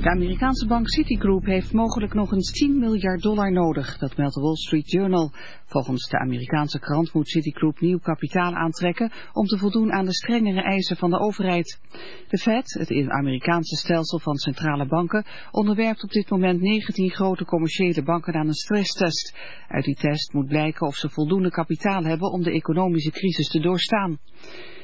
De Amerikaanse bank Citigroup heeft mogelijk nog eens 10 miljard dollar nodig, dat meldt de Wall Street Journal. Volgens de Amerikaanse krant moet Citigroup nieuw kapitaal aantrekken om te voldoen aan de strengere eisen van de overheid. De Fed, het Amerikaanse stelsel van centrale banken, onderwerpt op dit moment 19 grote commerciële banken aan een stresstest. Uit die test moet blijken of ze voldoende kapitaal hebben om de economische crisis te doorstaan.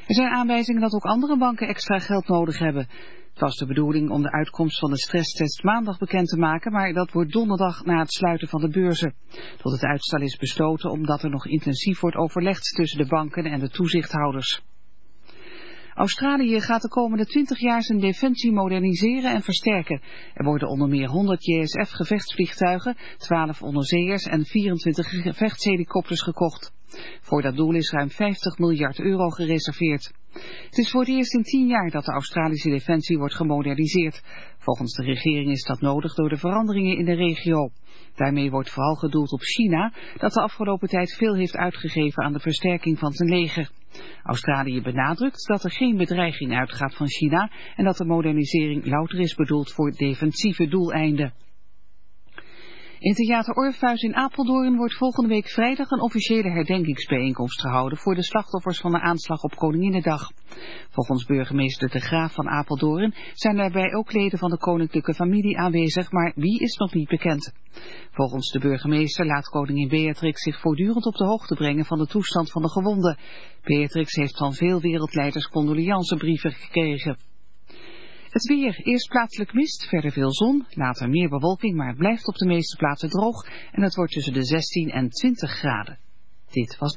Er zijn aanwijzingen dat ook andere banken extra geld nodig hebben. Het was de bedoeling om de uitkomst van de stresstest maandag bekend te maken, maar dat wordt donderdag na het sluiten van de beurzen. Tot het uitstel is besloten omdat er nog intensief wordt overlegd tussen de banken en de toezichthouders. Australië gaat de komende 20 jaar zijn defensie moderniseren en versterken. Er worden onder meer 100 JSF gevechtsvliegtuigen, 12 onderzeeërs en 24 gevechtshelikopters gekocht. Voor dat doel is ruim 50 miljard euro gereserveerd. Het is voor het eerst in 10 jaar dat de Australische defensie wordt gemoderniseerd. Volgens de regering is dat nodig door de veranderingen in de regio. Daarmee wordt vooral gedoeld op China, dat de afgelopen tijd veel heeft uitgegeven aan de versterking van zijn leger. Australië benadrukt dat er geen bedreiging uitgaat van China en dat de modernisering louter is bedoeld voor defensieve doeleinden. In Theater Orpheus in Apeldoorn wordt volgende week vrijdag een officiële herdenkingsbijeenkomst gehouden voor de slachtoffers van de aanslag op Koninginnedag. Volgens burgemeester De Graaf van Apeldoorn zijn daarbij ook leden van de koninklijke familie aanwezig, maar wie is nog niet bekend. Volgens de burgemeester laat koningin Beatrix zich voortdurend op de hoogte brengen van de toestand van de gewonden. Beatrix heeft van veel wereldleiders condoleancebrieven gekregen. Het weer. Eerst plaatselijk mist, verder veel zon, later meer bewolking, maar het blijft op de meeste plaatsen droog en het wordt tussen de 16 en 20 graden. Dit was...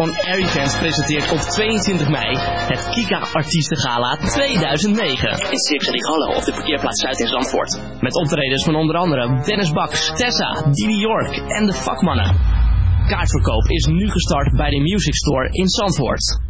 On Air Events presenteert op 22 mei het Kika Artiestengala 2009. in Circus Hallo op de parkeerplaats Zuid in Zandvoort. Met optredens van onder andere Dennis Baks, Tessa, Didi York en de vakmannen. Kaartverkoop is nu gestart bij de Music Store in Zandvoort.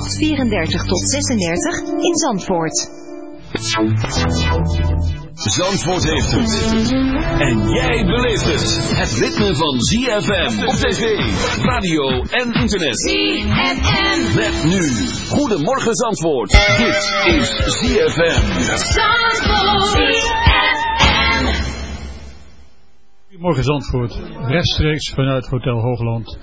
34 tot 36 in Zandvoort. Zandvoort heeft het. En jij beleeft het. Het ritme van ZFM op tv, radio en internet. ZFM. Met nu. Goedemorgen Zandvoort. Dit is ZFM. Zandvoort. Goedemorgen Zandvoort, rechtstreeks vanuit Hotel Hoogland.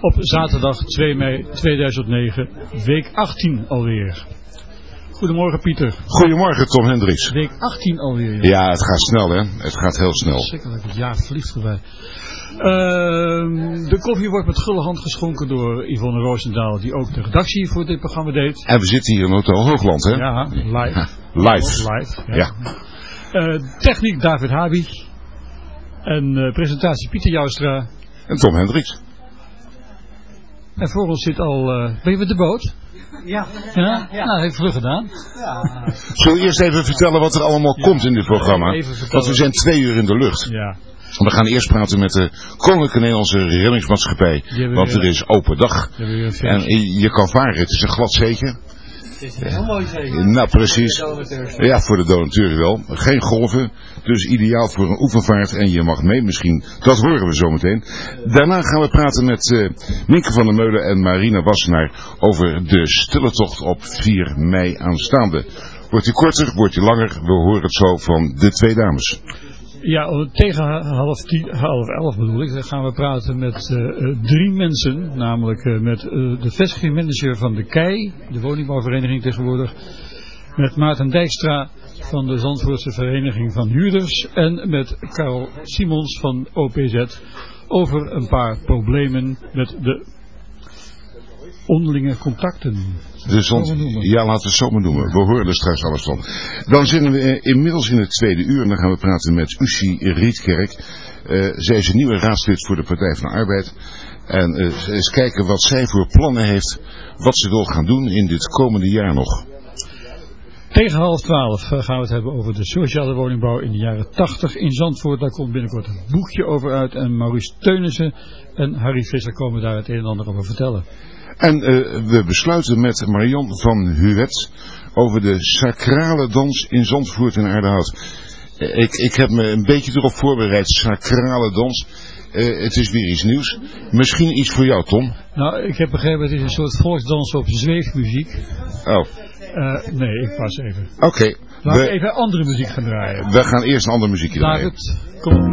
Op zaterdag 2 mei 2009, week 18 alweer. Goedemorgen Pieter, Goedemorgen Tom Hendricks. week 18 alweer. Ja, het gaat snel hè. Het gaat heel snel. Zeker, het jaar vliegt voorbij. Ehm, de koffie wordt met gulle hand geschonken door Yvonne Roosendaal, die ook de redactie voor dit programma deed. En we zitten hier in Hotel Hoogland hè. Ja, live. Live. Live, ja. Ja. Eh, techniek David Habi. En eh, presentatie Pieter Joustra. En Tom Hendricks. En voor ons zit al... eh ben je met de boot? Ja. Ja? Nou, ik vlug gedaan. Zullen we eerst even vertellen wat er allemaal komt in dit programma? even vertellen. Want we zijn twee uur in de lucht. Ja. We gaan eerst praten met de Koninklijke Nederlandse Reddingsmaatschappij. Want weer- er is open dag. En je kan varen. Het is een glad zeetje. Het is een heel mooi zeker. Nou, precies. Ja, voor de donateurs wel. Geen golven. Dus ideaal voor een oefenvaart. En je mag mee misschien. Dat horen we zometeen. Daarna gaan we praten met eh Minke van der Meulen en Marina Wassenaar over de stille tocht op 4 mei aanstaande. Wordt die korter, wordt die langer? We horen het zo van de twee dames. Ja, om- tegen half, tien, half elf bedoel ik, dan gaan we praten met eh, eh, drie mensen. Namelijk eh, met de vestigingmanager van de KEI, de woningbouwvereniging tegenwoordig. Met Maarten Dijkstra van de Zandvoortse Vereniging van Huurders. En met Karel Simons van OPZ over een paar problemen met de onderlinge contacten. Zon, ja, laten we het zo maar noemen. We horen er straks alles van. Dan zitten we eh, inmiddels in het tweede uur en dan gaan we praten met Uschi Rietkerk. Eh, zij is een nieuwe raadslid voor de Partij van de Arbeid. En eh, eens kijken wat zij voor plannen heeft, wat ze wil gaan doen in dit komende jaar nog. Tegen half twaalf gaan we het hebben over de sociale woningbouw in de jaren tachtig in Zandvoort. Daar komt binnenkort een boekje over uit. En Maurice Teunissen en Harry Visser komen daar het een en ander over vertellen. En eh, we besluiten met Marion van Huwet over de sacrale dans in Zandvoort en Aardehout. Eh, ik, ik heb me een beetje erop voorbereid, sacrale dans. Eh, het is weer iets nieuws. Misschien iets voor jou, Tom. Nou, ik heb begrepen, het is een soort volksdans op zweefmuziek. Oh, Eh, nee, ik pas even. oké. Laten we We, even andere muziek gaan draaien. we gaan eerst een ander muziekje draaien. David, kom.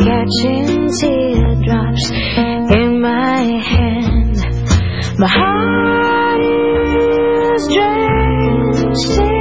catching teardrops in my hand. My heart is drenched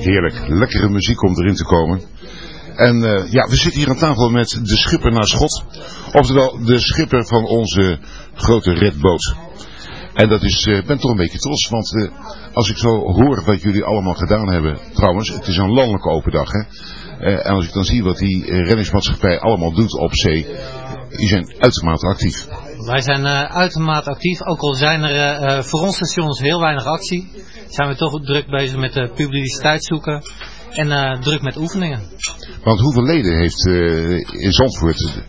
Heerlijk, lekkere muziek om erin te komen. En eh, ja, we zitten hier aan tafel met de schipper naar schot. Oftewel, de schipper van onze grote redboot. En dat is, eh, ik ben toch een beetje trots, want eh, als ik zo hoor wat jullie allemaal gedaan hebben. Trouwens, het is een landelijke open dag, hè. En als ik dan zie wat die reddingsmaatschappij allemaal doet op zee. Die zijn uitermate actief. Wij zijn uh, uitermate actief, ook al zijn er uh, voor ons stations heel weinig actie. Zijn we toch druk bezig met uh, publiciteit zoeken en druk met oefeningen. Want hoeveel leden heeft in Zandvoort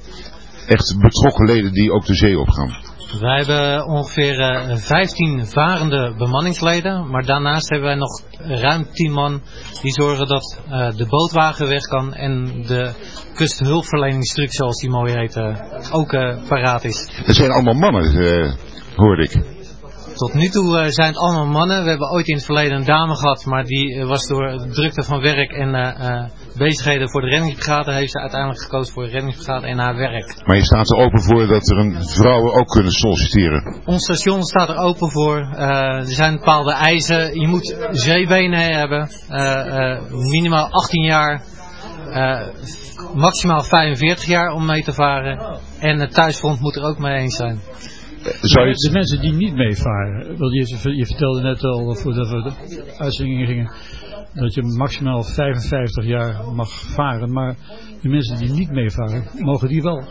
echt betrokken leden die ook de zee opgaan? Wij hebben ongeveer uh, 15 varende bemanningsleden, maar daarnaast hebben wij nog ruim 10 man die zorgen dat uh, de bootwagen weg kan en de kusthulpverleningstruc, zoals die mooi heet, uh, ook paraat is. Het zijn allemaal mannen, hoorde ik. Tot nu toe zijn het allemaal mannen. We hebben ooit in het verleden een dame gehad, maar die was door drukte van werk en bezigheden voor de reddingsbrigade, heeft ze uiteindelijk gekozen voor de reddingsbrigade en haar werk. Maar je staat er open voor dat er een vrouwen ook kunnen solliciteren? Ons station staat er open voor. er zijn bepaalde eisen. Je moet zeebenen hebben, minimaal 18 jaar, maximaal 45 jaar om mee te varen. En het thuisfront moet er ook mee eens zijn. Zou je... De mensen die niet meevaren, want je, je vertelde net al voordat we de uitzending gingen, dat je maximaal 55 jaar mag varen, maar de mensen die niet meevaren, mogen die wel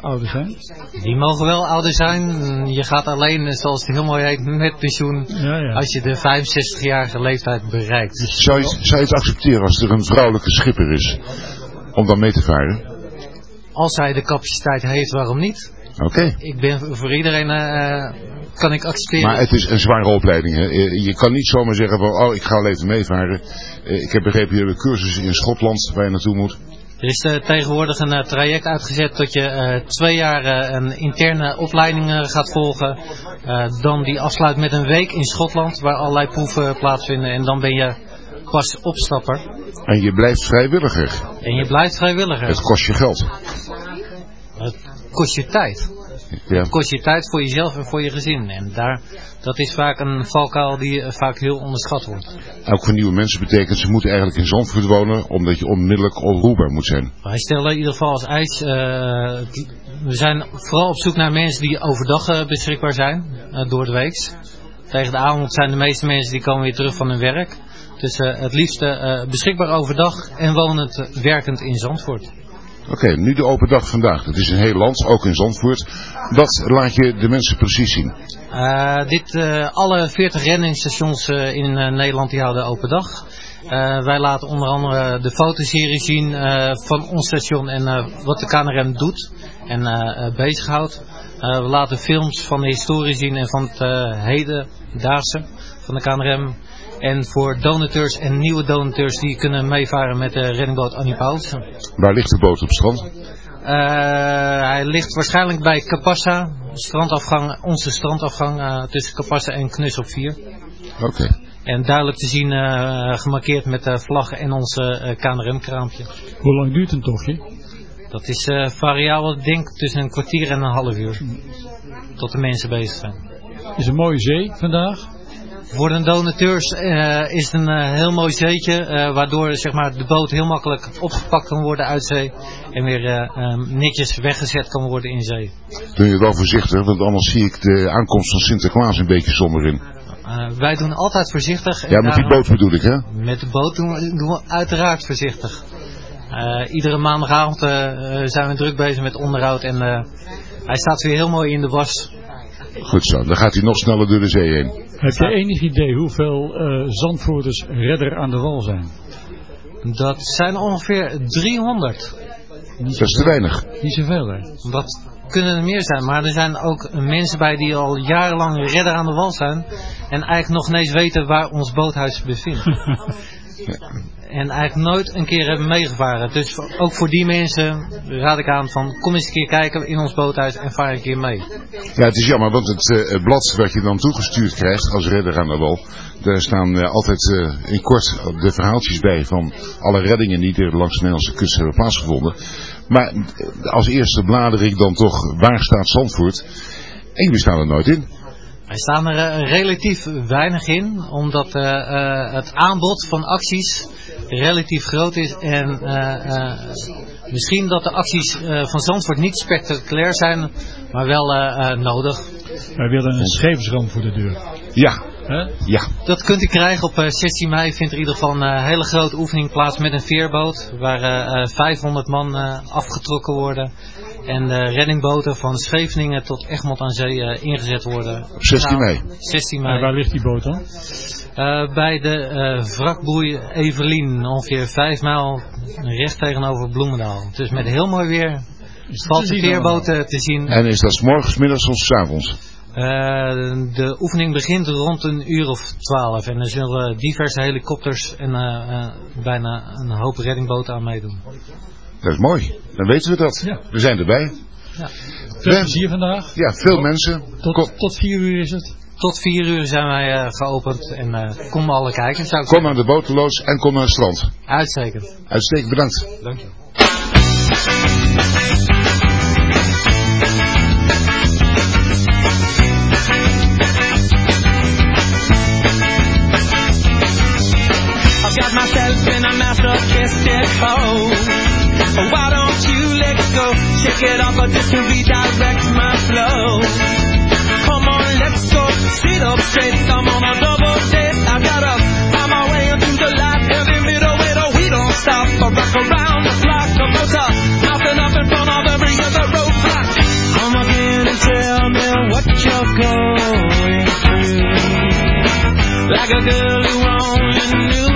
ouder zijn? Die mogen wel ouder zijn. Je gaat alleen, zoals het heel mooi heet, met pensioen ja, ja. als je de 65-jarige leeftijd bereikt. Zou je, zou je het accepteren als er een vrouwelijke schipper is om dan mee te varen? Als hij de capaciteit heeft, waarom niet? Oké. Ik ben voor iedereen, uh, kan ik accepteren. Maar het is een zware opleiding. Hè? Je kan niet zomaar zeggen van, oh ik ga wel even meevaren. Uh, ik heb begrepen, je hebt cursussen in Schotland waar je naartoe moet. Er is uh, tegenwoordig een traject uitgezet dat je twee jaar een interne opleiding gaat volgen. dan die afsluit met een week in Schotland waar allerlei proeven plaatsvinden. En dan ben je pas opstapper. En je blijft vrijwilliger. En je blijft vrijwilliger. Het kost je geld. Het kost je tijd. Ja. Het kost je tijd voor jezelf en voor je gezin. En daar, dat is vaak een valkuil die uh, vaak heel onderschat wordt. Ook voor nieuwe mensen betekent ze moeten eigenlijk in Zandvoort wonen omdat je onmiddellijk oproerbaar moet zijn. Wij stellen in ieder geval als eis, uh, we zijn vooral op zoek naar mensen die overdag uh, beschikbaar zijn, door de week. Tegen de avond zijn de meeste mensen die komen weer terug van hun werk. Dus het liefste beschikbaar overdag en wonend, werkend in Zandvoort. Oké, nu de open dag vandaag. Dat is een heel land, ook in Zandvoort. Wat laat je de mensen precies zien? Uh, dit, uh, alle 40 renningsstations uh, in Nederland die houden open dag. wij laten onder andere de fotoserie zien van ons station en wat de KNRM doet en bezighoudt. we laten films van de historie zien en van het hedendaagse van de KNRM. En voor donateurs en nieuwe donateurs die kunnen meevaren met de reddingboot Annie Paulsen. Waar ligt de boot op strand? Uh, hij ligt waarschijnlijk bij Capassa, strandafgang, onze strandafgang uh, tussen Capassa en Knus op 4. Oké. Okay. En duidelijk te zien uh, gemarkeerd met de vlaggen en onze KNRM-kraampje. Hoe lang duurt een tochtje? Dat is variabel, ik denk tussen een kwartier en een half uur. Tot de mensen bezig zijn. Het is een mooie zee vandaag. Voor de donateurs uh, is het een uh, heel mooi zeetje, uh, waardoor zeg maar, de boot heel makkelijk opgepakt kan worden uit zee en weer um, netjes weggezet kan worden in zee. Doe je wel voorzichtig, want anders zie ik de aankomst van Sinterklaas een beetje somber in. wij doen altijd voorzichtig. Ja, met die boot bedoel ik, hè? Met de boot doen we, doen we uiteraard voorzichtig. iedere maandagavond zijn we druk bezig met onderhoud en hij staat weer heel mooi in de was. Goed zo, dan gaat hij nog sneller door de zee heen. Heb je enig idee hoeveel uh, Zandvoorters redder aan de wal zijn? Dat zijn ongeveer 300. dat is te weinig. Niet zoveel hè? Dat kunnen er meer zijn, maar er zijn ook mensen bij die al jarenlang redder aan de wal zijn. En eigenlijk nog niet eens weten waar ons boothuis bevindt. En eigenlijk nooit een keer hebben meegevaren. Dus ook voor die mensen raad ik aan van kom eens een keer kijken in ons boothuis en vaar een keer mee. Ja, het is jammer, want het uh, blad wat je dan toegestuurd krijgt als redder aan de wal, daar staan uh, altijd uh, in kort de verhaaltjes bij van alle reddingen die er langs de Nederlandse kust hebben plaatsgevonden. Maar als eerste blader ik dan toch waar staat Zandvoort en jullie staan er nooit in. Wij staan er relatief weinig in, omdat het aanbod van acties relatief groot is. En uh, uh, misschien dat de acties uh, van Zandvoort niet spectaculair zijn, maar wel nodig. Wij willen een scheepsramp voor de deur. Ja, Ja. Dat kunt u krijgen op eh, 16 mei. Vindt er in ieder geval een eh, hele grote oefening plaats met een veerboot. Waar eh, eh, 500 man eh, afgetrokken worden. En de reddingboten van Scheveningen tot Egmond aan Zee eh, ingezet worden. Op 16 mei. 16 En mei. waar ligt die boot dan? Eh, bij de eh wrakboei Evelien, ongeveer 5 mijl recht tegenover Bloemendaal. Dus met heel mooi weer valt de veerboten te zien. En is dat 's morgens, middags of 's avonds? Eh, de oefening begint rond een uur of 12 en er zullen diverse helikopters en eh, eh, bijna een hoop reddingboten aan meedoen. Dat is mooi. Dan weten we dat. Ja. We zijn erbij. Ja. Veel plezier vandaag. Ja, veel mensen. Tot, tot vier uur is het. Tot 4 uur zijn wij eh, geopend en eh, kom alle kijken. Zou ik Kom zeggen. aan de boteloos en kom naar het strand. Uitstekend. Uitstekend, bedankt. Dank je. In a masochistic hole. Why don't you let go? Shake it off or just to redirect my flow. Come on, let's go. Sit up straight. I'm on a double date. I gotta find my way into the light. Every middle though we don't stop. I rock around the clock. The motor knocking up in front of every other roadblock. Come again and tell me what you're going through. Like a girl who only knew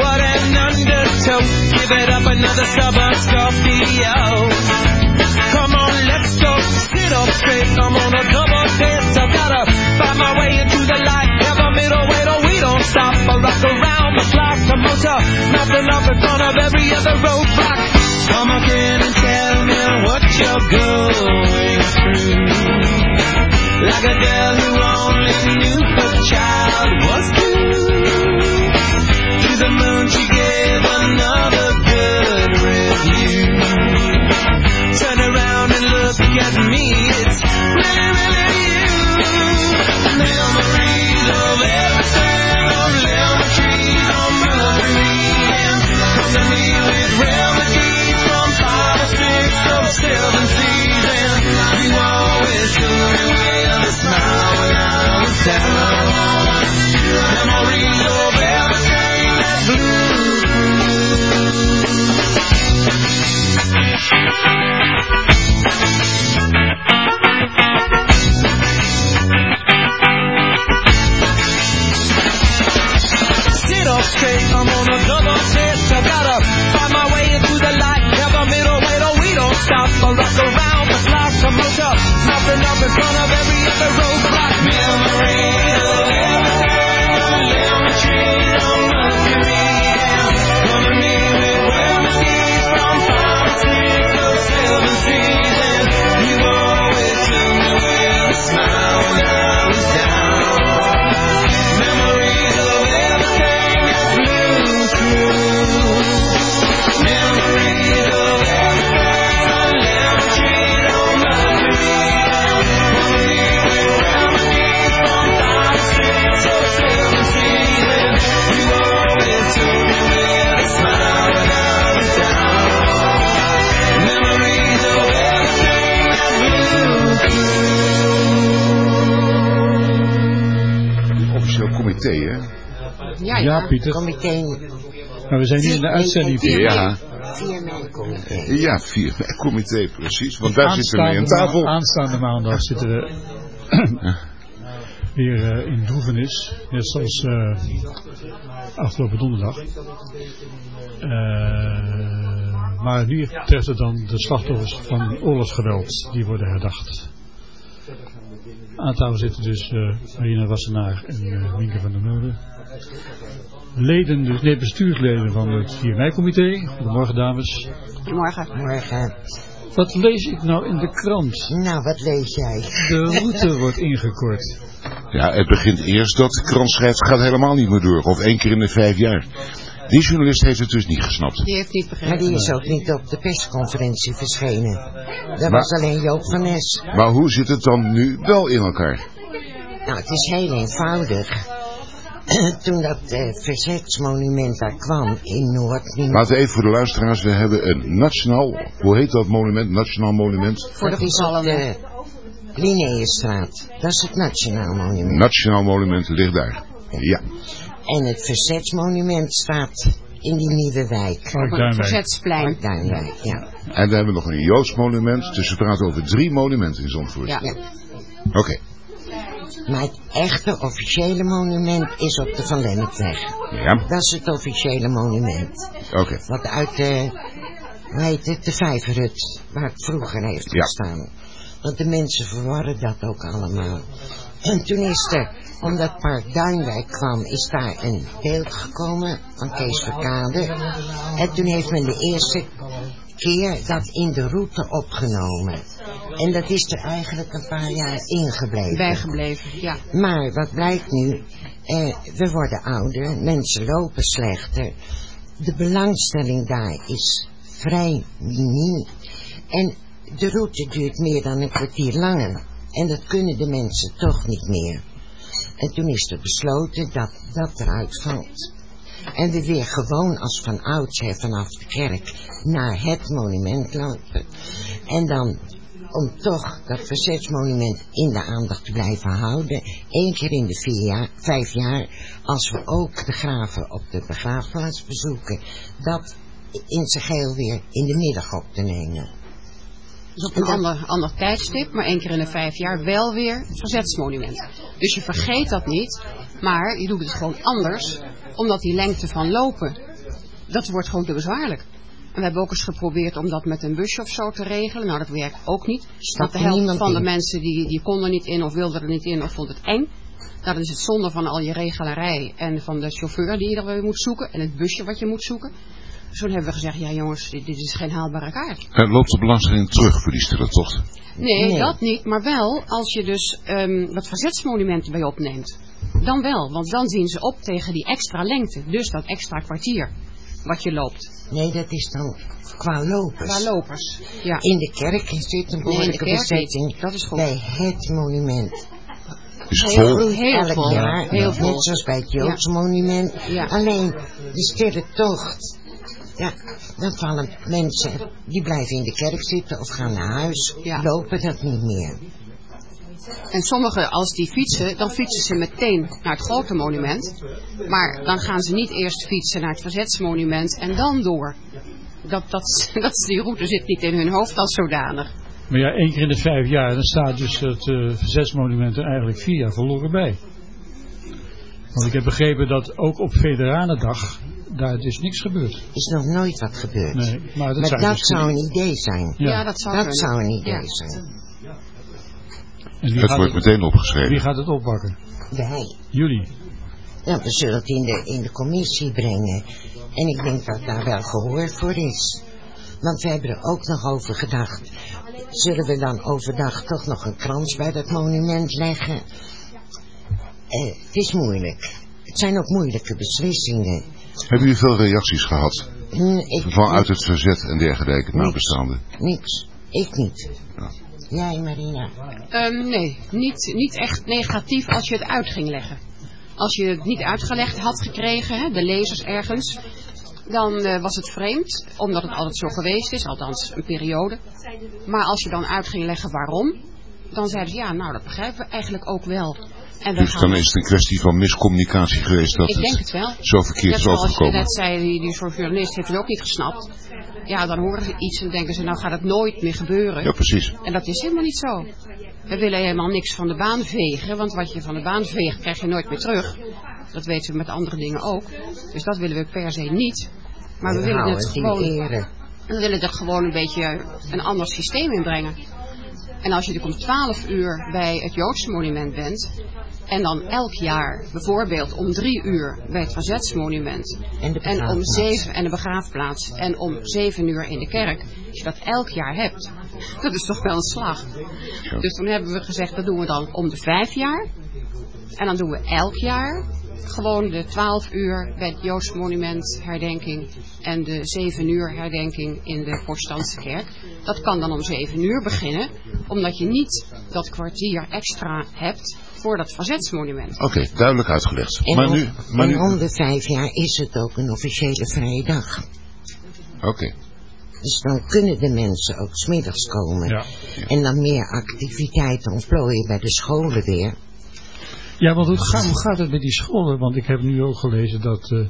What an undertow. Give it up another summer Scorpio. Come on, let's go. Sit up straight. I'm on a double dance. I gotta find my way into the light. Never middle way, no, we don't stop. I rock around the clock. the motor on. Nothing off in front of every other roadblock. Come again and tell me what you're going through. Like a girl who comité, hè? Ja, Ja, Pieter. Comité. Maar we zijn hier in de uitzending. Ja. Via mijn comité. Ja, vier comité, precies. Want daar zitten we mee aan tafel. aanstaande maandag zitten we weer eh, in droevenis. Net zoals eh, afgelopen donderdag. Eh, maar nu betreft het dan de slachtoffers van oorlogsgeweld. Die worden herdacht. Aan tafel zitten dus eh Marina Wassenaar en uh, Minke van der Meulen. Leden, dus, nee, bestuursleden van het 4 mei-comité. Goedemorgen dames. Morgen. Morgen. Wat lees ik nou in de krant? Nou, wat lees jij? De route wordt ingekort. Ja, het begint eerst dat de krant schrijft, gaat helemaal niet meer door. Of één keer in de vijf jaar. Die journalist heeft het dus niet gesnapt. Die heeft niet begrepen. Maar die is ook niet op de persconferentie verschenen. Dat Maar- was alleen Joop van Nes. Maar hoe zit het dan nu wel in elkaar? Nou, het is heel eenvoudig. Toen dat eh, verzetsmonument daar kwam in Noord... Laten we even voor de luisteraars, we hebben een nationaal, hoe heet dat monument? Nationaal monument? Voor de de Linnaeusstraat. Dat is het Nationaal Monument. Nationaal monument ligt daar. Ja. En het verzetsmonument staat in die nieuwe wijk. Duinwijk. Verzetsplein. Duinwijk, ja. En we hebben nog een Joods monument, dus we praten over drie monumenten in Zandvoort. ja. Oké. Maar het echte officiële monument is op de Van Lennepweg. Ja. Dat is het officiële monument. Oké. Wat uit de, hoe heet het, de Vijverhut, waar het vroeger heeft Ja. gestaan. Want de mensen verwarren dat ook allemaal. En toen is er, omdat Park Duinwijk kwam, is daar een beeld gekomen van Kees Verkade. En toen heeft men de eerste keer dat in de route opgenomen. En dat is er eigenlijk een paar jaar ingebleven. Bijgebleven, ja. Maar wat blijkt nu? Eh, we worden ouder, mensen lopen slechter. De belangstelling daar is vrij miniem. En de route duurt meer dan een kwartier langer. En dat kunnen de mensen toch niet meer. En toen is er besloten dat dat eruit valt. En we weer gewoon als van oudsher vanaf de kerk naar het monument lopen. En dan om toch dat verzetsmonument in de aandacht te blijven houden. één keer in de vier jaar, vijf jaar, als we ook de graven op de begraafplaats bezoeken, dat in zijn geheel weer in de middag op te nemen. Dus op een ander, ander tijdstip, maar één keer in de vijf jaar wel weer het verzetsmonument. Dus je vergeet dat niet, maar je doet het gewoon anders, omdat die lengte van lopen, dat wordt gewoon te bezwaarlijk. En we hebben ook eens geprobeerd om dat met een busje of zo te regelen. Nou, dat werkt ook niet. Want de helft van de mensen die, die konden niet in of wilden er niet in of vond het eng. Nou, dan is het zonde van al je regelarij en van de chauffeur die je er weer moet zoeken en het busje wat je moet zoeken. Toen hebben we gezegd, ja jongens, dit, dit is geen haalbare kaart. En loopt de belangstelling terug voor die stille tocht? Nee, Nee. dat niet. Maar wel als je dus ehm dat verzetsmonument bij opneemt. Dan wel, want dan zien ze op tegen die extra lengte. Dus dat extra kwartier wat je loopt. Nee, dat is dan qua lopers. Qua lopers, ja. In de kerk zit een Nee, behoorlijke kerk bezetting. Dat is goed. bij het monument. Is het Heel vol? groeit Heel elk vol, jaar, heel vol. net zoals bij het Joodse monument. Ja. Alleen de stille tocht, ja, dan vallen mensen, die blijven in de kerk zitten of gaan naar huis, Ja. lopen dat niet meer. En sommigen, als die fietsen, dan fietsen ze meteen naar het grote monument. Maar dan gaan ze niet eerst fietsen naar het verzetsmonument en dan door. Dat, dat, dat, die route zit niet in hun hoofd als zodanig. Maar ja, één keer in de vijf jaar, dan staat dus het eh, verzetsmonument er eigenlijk vier jaar verloren bij. Want ik heb begrepen dat ook op Veteranendag daar dus niks gebeurt. Is nog nooit wat gebeurd. Nee, maar dat, maar zou, dat dus zou een idee zijn. Ja. Ja, dat zou Dat zou een idee Ja. zijn. En wie Het gaat wordt het, meteen wie opgeschreven. gaat het oppakken? Wij. Jullie. Ja, we zullen het in de, in de commissie brengen. En ik denk dat daar wel gehoor voor is. Want we hebben er ook nog over gedacht. Zullen we dan overdag toch nog een krans bij dat monument leggen? Eh, het is moeilijk. Het zijn ook moeilijke beslissingen. Hebben jullie veel reacties gehad? Hm, ik, Vanuit het verzet en dergelijke nabestaanden? Niks. Ik niet. Jij, Marina? Ehm, nee, niet, niet echt negatief als je het uit ging leggen. Als je het niet uitgelegd had gekregen, hè, de lezers ergens, dan eh, was het vreemd, omdat het altijd zo geweest is, althans een periode. Maar als je dan uit ging leggen waarom, dan zeiden ze ja, nou dat begrijpen we eigenlijk ook wel. En Dus dan is het een kwestie van miscommunicatie geweest dat ik denk het wel. zo verkeerd Net is zoals je overgekomen. net zei, die, die soort journalist heeft het ook niet gesnapt. Ja, dan horen ze iets en denken ze, nou gaat het nooit meer gebeuren. Ja, precies. En dat is helemaal niet zo. We willen helemaal niks van de baan vegen, want wat je van de baan veegt krijg je nooit meer terug. Dat weten we met andere dingen ook. Dus dat willen we per se niet. Maar we We willen het gewoon, we willen er gewoon een beetje een ander systeem in brengen. En als je natuurlijk om 12 uur bij het Joodse monument bent, En dan elk jaar, bijvoorbeeld om drie uur bij het verzetsmonument. En de En om zeven, en de begraafplaats. En om zeven uur in de kerk. Als je dat elk jaar hebt, dat is toch wel een slag. Dus toen hebben we gezegd, dat doen we dan om de vijf jaar. En dan doen we elk jaar gewoon de 12 uur bij het Joods monument herdenking en de 7 uur herdenking in de protestantse kerk. Dat kan dan om 7 uur beginnen, omdat je niet dat kwartier extra hebt voor dat verzetsmonument. Oké, duidelijk uitgelegd. En, maar nu, maar en nu, om de vijf jaar is het ook een officiële vrije dag. oké. Dus dan kunnen de mensen ook smiddags komen. Ja. En dan meer activiteiten ontplooien bij de scholen weer. Ja, want hoe gaat, hoe gaat het met die scholen? Want ik heb nu ook gelezen dat eh, eh,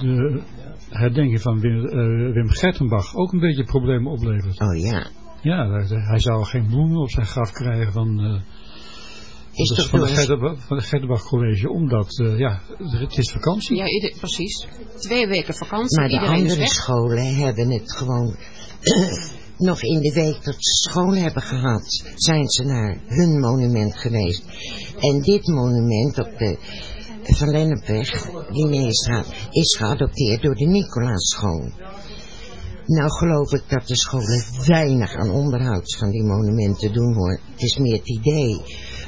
de herdenking van Wim, eh, Wim Gertenbach ook een beetje problemen oplevert. Oh ja. Ja, hij zou geen bloemen op zijn graf krijgen van, eh, Is van, toch van, de van de Gertenbach College, omdat eh, ja, het is vakantie. Ja, ieder- precies. Twee weken vakantie, Maar de is andere weg. scholen hebben het gewoon... nog in de week dat ze school hebben gehad, zijn ze naar hun monument geweest. En dit monument op de Van Lennepweg, Linnéestraat, is geadopteerd door de Nicolaas-school. Nou geloof ik dat de scholen weinig aan onderhoud van die monumenten doen hoor. Het is meer het idee.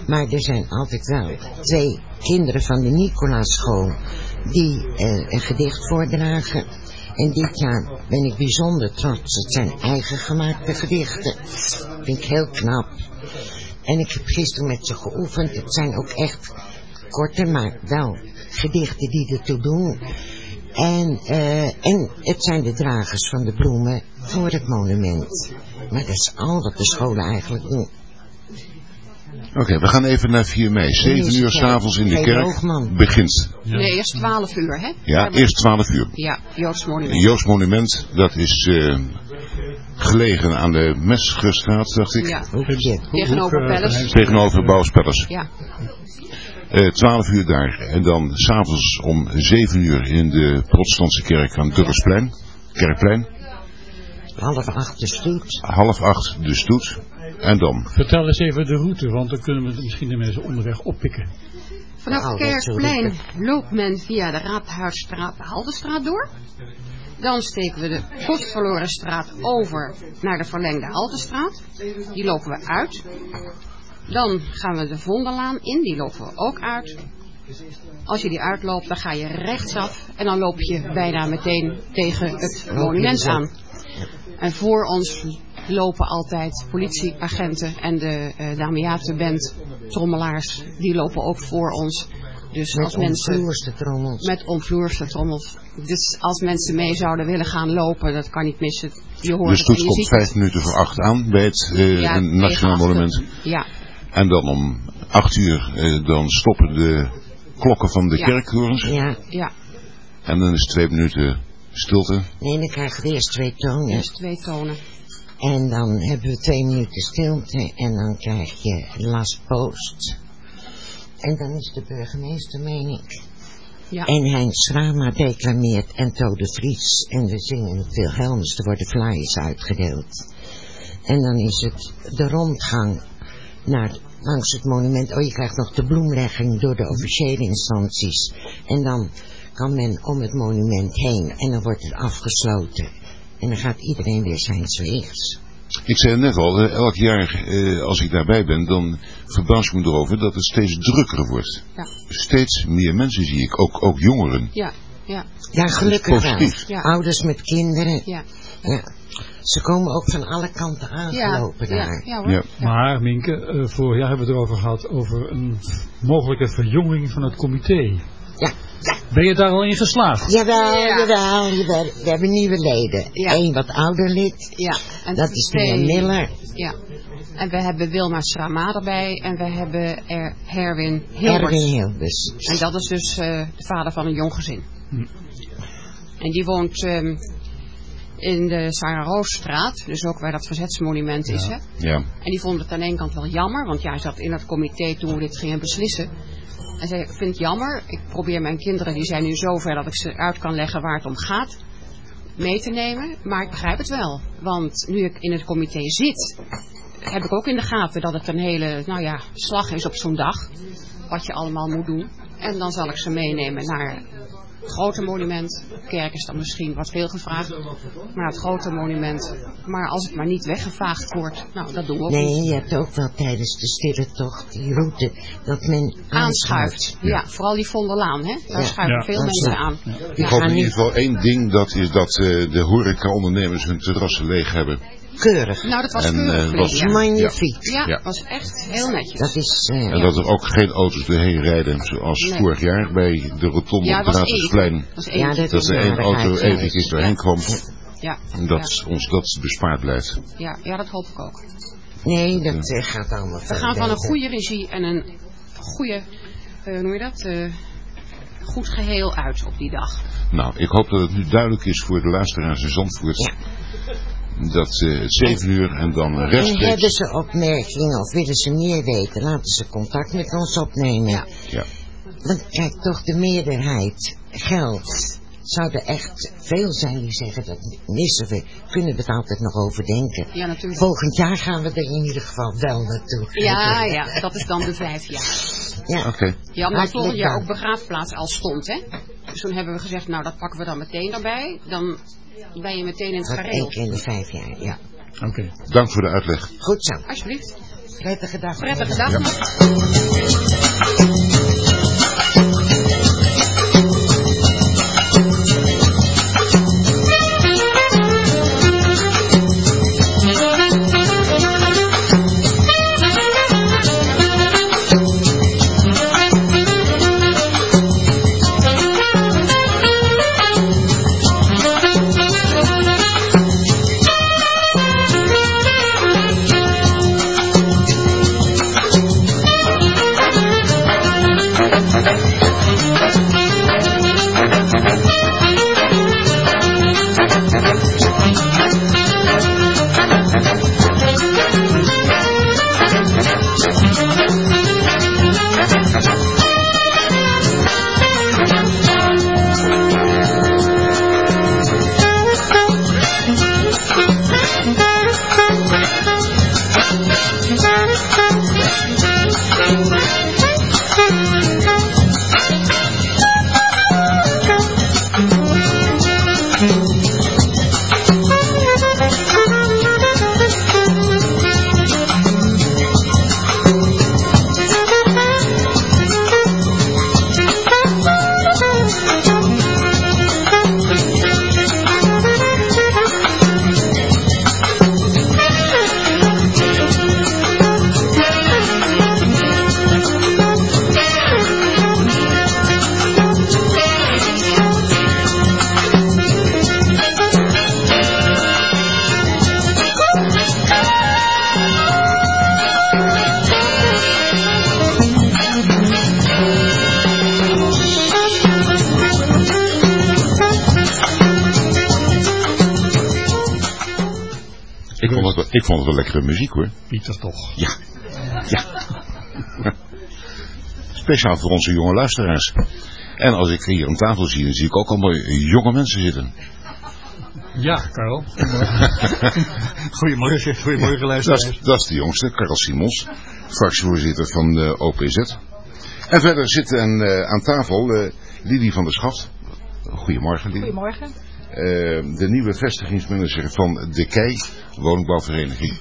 Maar er zijn altijd wel twee kinderen van de Nicolaas-school die eh, een gedicht voordragen. En dit jaar ben ik bijzonder trots. Het zijn eigen gemaakte gedichten. Vind ik heel knap. En ik heb gisteren met ze geoefend. Het zijn ook echt korte, maar wel gedichten die ertoe doen. En, eh, en het zijn de dragers van de bloemen voor het monument. Maar dat is al wat de scholen eigenlijk doen. Oké, we gaan even naar 4 mei. 7 uur s'avonds in de kerk Hoogman. begint. Nee, eerst 12 uur, hè? Ja, eerst 12 uur. Ja, Joods monument. Het Joods monument, dat is eh, gelegen aan de Mesgestraat, dacht ik. Ja, tegenover Palace. Tegenover Bouwspellers. Ja, Eh 12 uur daar. En dan s'avonds om 7 uur in de protestantse kerk aan Durresplein. Kerkplein. Half acht de stoet. Half acht de stoet. En dan Vertel eens even de route, want dan kunnen we misschien de mensen onderweg oppikken. Vanaf Nou, het Kerkplein loopt men via de Raadhuisstraat de Haldenstraat door. Dan steken we de Kostverlorenstraat over naar de verlengde Haldenstraat. Die lopen we uit. Dan gaan we de Vondellaan in, die lopen we ook uit. Als je die uitloopt, dan ga je rechtsaf en dan loop je bijna meteen tegen het monument aan. En voor ons lopen altijd politieagenten en de uh, Damiatenband, trommelaars, die lopen ook voor ons. Dus Met als mensen omvloerste trommels. met omvloerste trommels. Dus als mensen mee zouden willen gaan lopen, dat kan niet missen. Je hoort de het je komt ziet vijf minuten voor acht aan bij het eh, Ja, Nationaal. Monument. Ja, En dan om acht uur eh, dan stoppen de klokken van de Ja. kerktorens. Ja, ja. En dan is twee minuten stilte. nee, dan krijgen we eerst twee tonen. Eerst twee tonen. En dan hebben we twee minuten stilte en dan krijg je last post. En dan is de burgemeester, meen ik. Ja. En Heinz Schrama declameert en Tode Vries. En we zingen het Wilhelmus, er worden flyers uitgedeeld. En dan is het de rondgang naar, langs het monument. Oh, je krijgt nog de bloemlegging door de officiële instanties. En dan kan men om het monument heen en dan wordt het afgesloten. En dan gaat iedereen weer zijn weegs. Ik zei het net al, eh, elk jaar eh, als ik daarbij ben, dan verbaas ik me erover dat het steeds drukker wordt. Ja. Steeds meer mensen zie ik, ook, ook jongeren. Ja, ja, Ja, gelukkig wel. Ja. Ouders met kinderen. ja. Ja. Ze komen ook van alle kanten aangelopen ja, daar. ja. Ja. Maar Minke, eh, vorig jaar hebben we het erover gehad over een mogelijke verjonging van het comité. Ja. Ben je daar al in geslaagd? Jawel, Ja. jawel, jawel. We hebben nieuwe leden. Ja. Eén wat ouder lid. Ja, en Dat is meneer Miller. Ja. En we hebben Wilma Strama erbij en we hebben er Herwin Hilbert. Erwin Hilders. En dat is dus eh, de vader van een jong gezin. Hm. En die woont ehm, in de Sarah Roosstraat, dus ook waar dat verzetsmonument is. Hè? Ja. En die vond het aan de ene kant wel jammer, want ja, hij zat in het comité toen we dit gingen beslissen. En zei, ik vind het jammer, ik probeer mijn kinderen, die zijn nu zover dat ik ze uit kan leggen waar het om gaat, mee te nemen. Maar ik begrijp het wel, want nu ik in het comité zit, heb ik ook in de gaten dat het een hele, nou ja, slag is op zo'n dag. Wat je allemaal moet doen. En dan zal ik ze meenemen naar grote monument. Kerk is dan misschien wat veel gevraagd. Maar het grote monument. Maar als het maar niet weggevaagd wordt, nou dat doen we ook Nee, niet. je hebt ook wel tijdens de stille tocht die route dat men Aanschuift. Ja. vooral die Vonderlaan, hè. Daar Ja. schuiven Ja. veel mensen aan. Ik hoop in ieder geval één ding, dat is dat eh, de horecaondernemers hun terrassen leeg hebben. Keurig. Nou, dat was En, keurig eh, was- ja. Magnifiek. Ja, Ja. was echt heel netjes. Dat is... eh, En dat er ook geen auto's doorheen rijden, zoals Nee. vorig jaar bij de rotonde Ja, op het Raadhuisplein. Ja, dat Dat er één auto ja. eventjes doorheen kwam. Ja, En dat ons dat bespaard blijft. ja, ja, dat hoop ik ook. Nee, dat eh, gaat allemaal We gaan van een goede regie en een goede, eh, hoe noem je dat, Eh, goed geheel uit op die dag. Nou, ik hoop dat het nu duidelijk is voor de luisteraars in Zandvoort. Dat eh, het 7 uur en dan En hebben rechtstreeks. ze opmerkingen of willen ze meer weten, laten ze contact met ons opnemen. Ja. Want kijk, toch de meerderheid geld. Zou er echt veel zijn die zeggen dat missen we, kunnen we het altijd nog overdenken. Ja, natuurlijk. Volgend jaar gaan we er in ieder geval wel naartoe. Ja, ja, dat is dan de vijf jaar. Ja. Oké. Ja, omdat volgend jaar ook begraafplaats al stond, hè. Dus toen hebben we gezegd, nou dat pakken we dan meteen erbij. Dan ben je meteen in het gareel. keer in de vijf jaar, ja. Oké. Dank voor de uitleg. Goed zo. Alsjeblieft. Prettige dag. Prettige dag. Ik Ik vond het wel lekkere muziek hoor. Pieter toch. Ja. Ja. Speciaal voor onze jonge luisteraars. En als ik hier aan tafel zie, dan zie ik ook allemaal jonge mensen zitten. Ja, Karel. Goedemorgen, goedemorgen luisteraars. is, dat is de jongste, Karel Simons, fractievoorzitter van de OPZ. En verder zit een, eh, aan tafel eh Lidie van der Schaft. Goedemorgen Lidie. Goedemorgen. Eh, de nieuwe vestigingsmanager van de Kei, woningbouwvereniging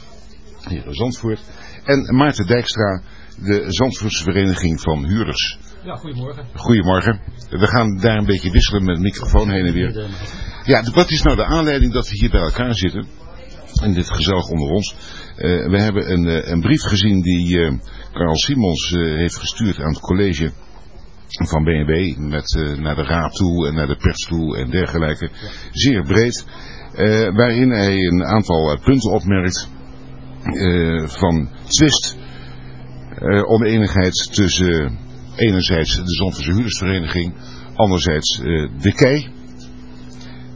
hier in Zandvoort. En Maarten Dijkstra, de Zandvoortse vereniging van huurders. Ja, goedemorgen. Goedemorgen. We gaan daar een beetje wisselen met de microfoon heen en weer. Ja, wat is nou de aanleiding dat we hier bij elkaar zitten? In dit gezellig onder ons. Eh, we hebben een, eh, een brief gezien die eh Carl Simons eh, heeft gestuurd aan het college van BNB. Met, eh, naar de raad toe en naar de pers toe en dergelijke. Zeer breed. eh, waarin hij een aantal eh, punten opmerkt. eh, van twist. oneenigheid tussen enerzijds de Zandvoortse huurdersvereniging. Anderzijds de KEI.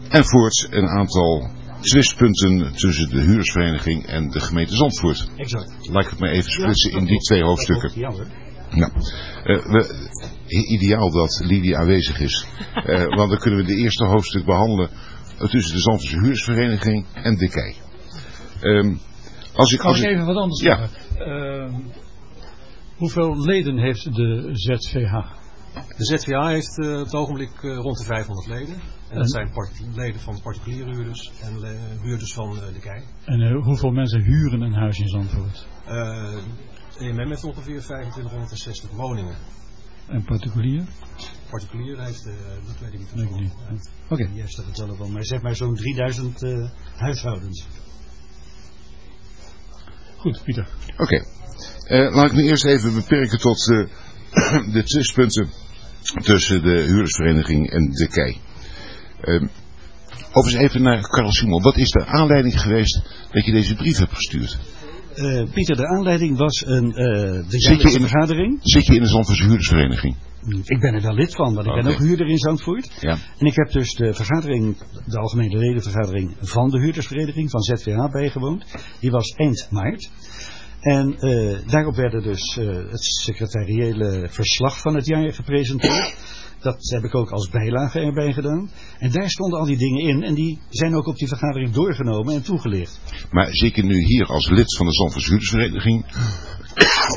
En voorts een aantal twistpunten tussen de huurdersvereniging en de gemeente Zandvoort. Exact. Laat ik het maar even splitsen in die twee hoofdstukken. Ja. Nou, eh, we, ideaal dat Lidie aanwezig is. Eh, want dan kunnen we de eerste hoofdstuk behandelen eh, tussen de Zandvoortse huurdersvereniging en de KEI. Ehm, Als ik, als ik even wat anders Ja. vragen? Ehm, hoeveel leden heeft de ZVH? De ZVA heeft eh, op het ogenblik eh, rond de 500 leden. En dat zijn leden van particuliere huurders en eh, huurders van eh, de KEI. En eh, hoeveel mensen huren een huis in Zandvoort? EMM heeft ongeveer 2560 woningen. En particulier? Particulier heeft, eh, dat weet ik niet. Ik niet. Oké. Jij staat het zelf wel, maar zeg maar zo'n 3000 eh, huishoudens. Goed, Pieter. Oké. Eh, laat ik me eerst even beperken tot de twistpunten tussen de huurdersvereniging en de KEI. Ehm overigens even naar Karel Simon. Wat is de aanleiding geweest dat je deze brief hebt gestuurd? Eh, Pieter, de aanleiding was een, eh de vergadering. zit je in de Zandvoortse huurdersvereniging? Ik ben er wel lid van, want ik ben ook huurder in Zandvoort. Ja. En ik heb dus de vergadering, de algemene ledenvergadering van de huurdersvereniging van ZVH bijgewoond. Die was eind maart. En eh, daarop werden dus eh, het secretariële verslag van het jaar gepresenteerd. Dat heb ik ook als bijlage erbij gedaan. En daar stonden al die dingen in. En die zijn ook op die vergadering doorgenomen en toegelicht. Maar je nu hier als lid van de huurdersvereniging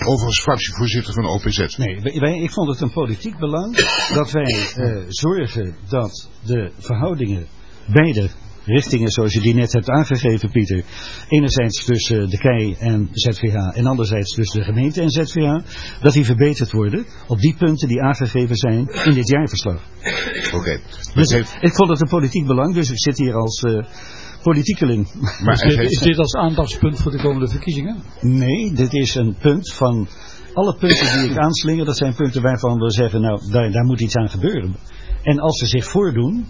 of als fractievoorzitter van de OPZ? Nee, wij- wij, ik vond het een politiek belang dat wij eh, zorgen dat de verhoudingen beide richtingen zoals je die net hebt aangegeven Pieter. Enerzijds tussen de KEI en ZVH en anderzijds tussen de gemeente en ZVH. Dat die verbeterd worden op die punten die aangegeven zijn in dit jaarverslag. Oké. Dus ik vond het een politiek belang, dus ik zit hier als eh politiekeling. Maar is, dit, is dit als aandachtspunt voor de komende verkiezingen? Nee, dit is een punt van alle punten die ik aanslinger, dat zijn punten waarvan we zeggen, nou, daar, daar moet iets aan gebeuren. En als ze zich voordoen,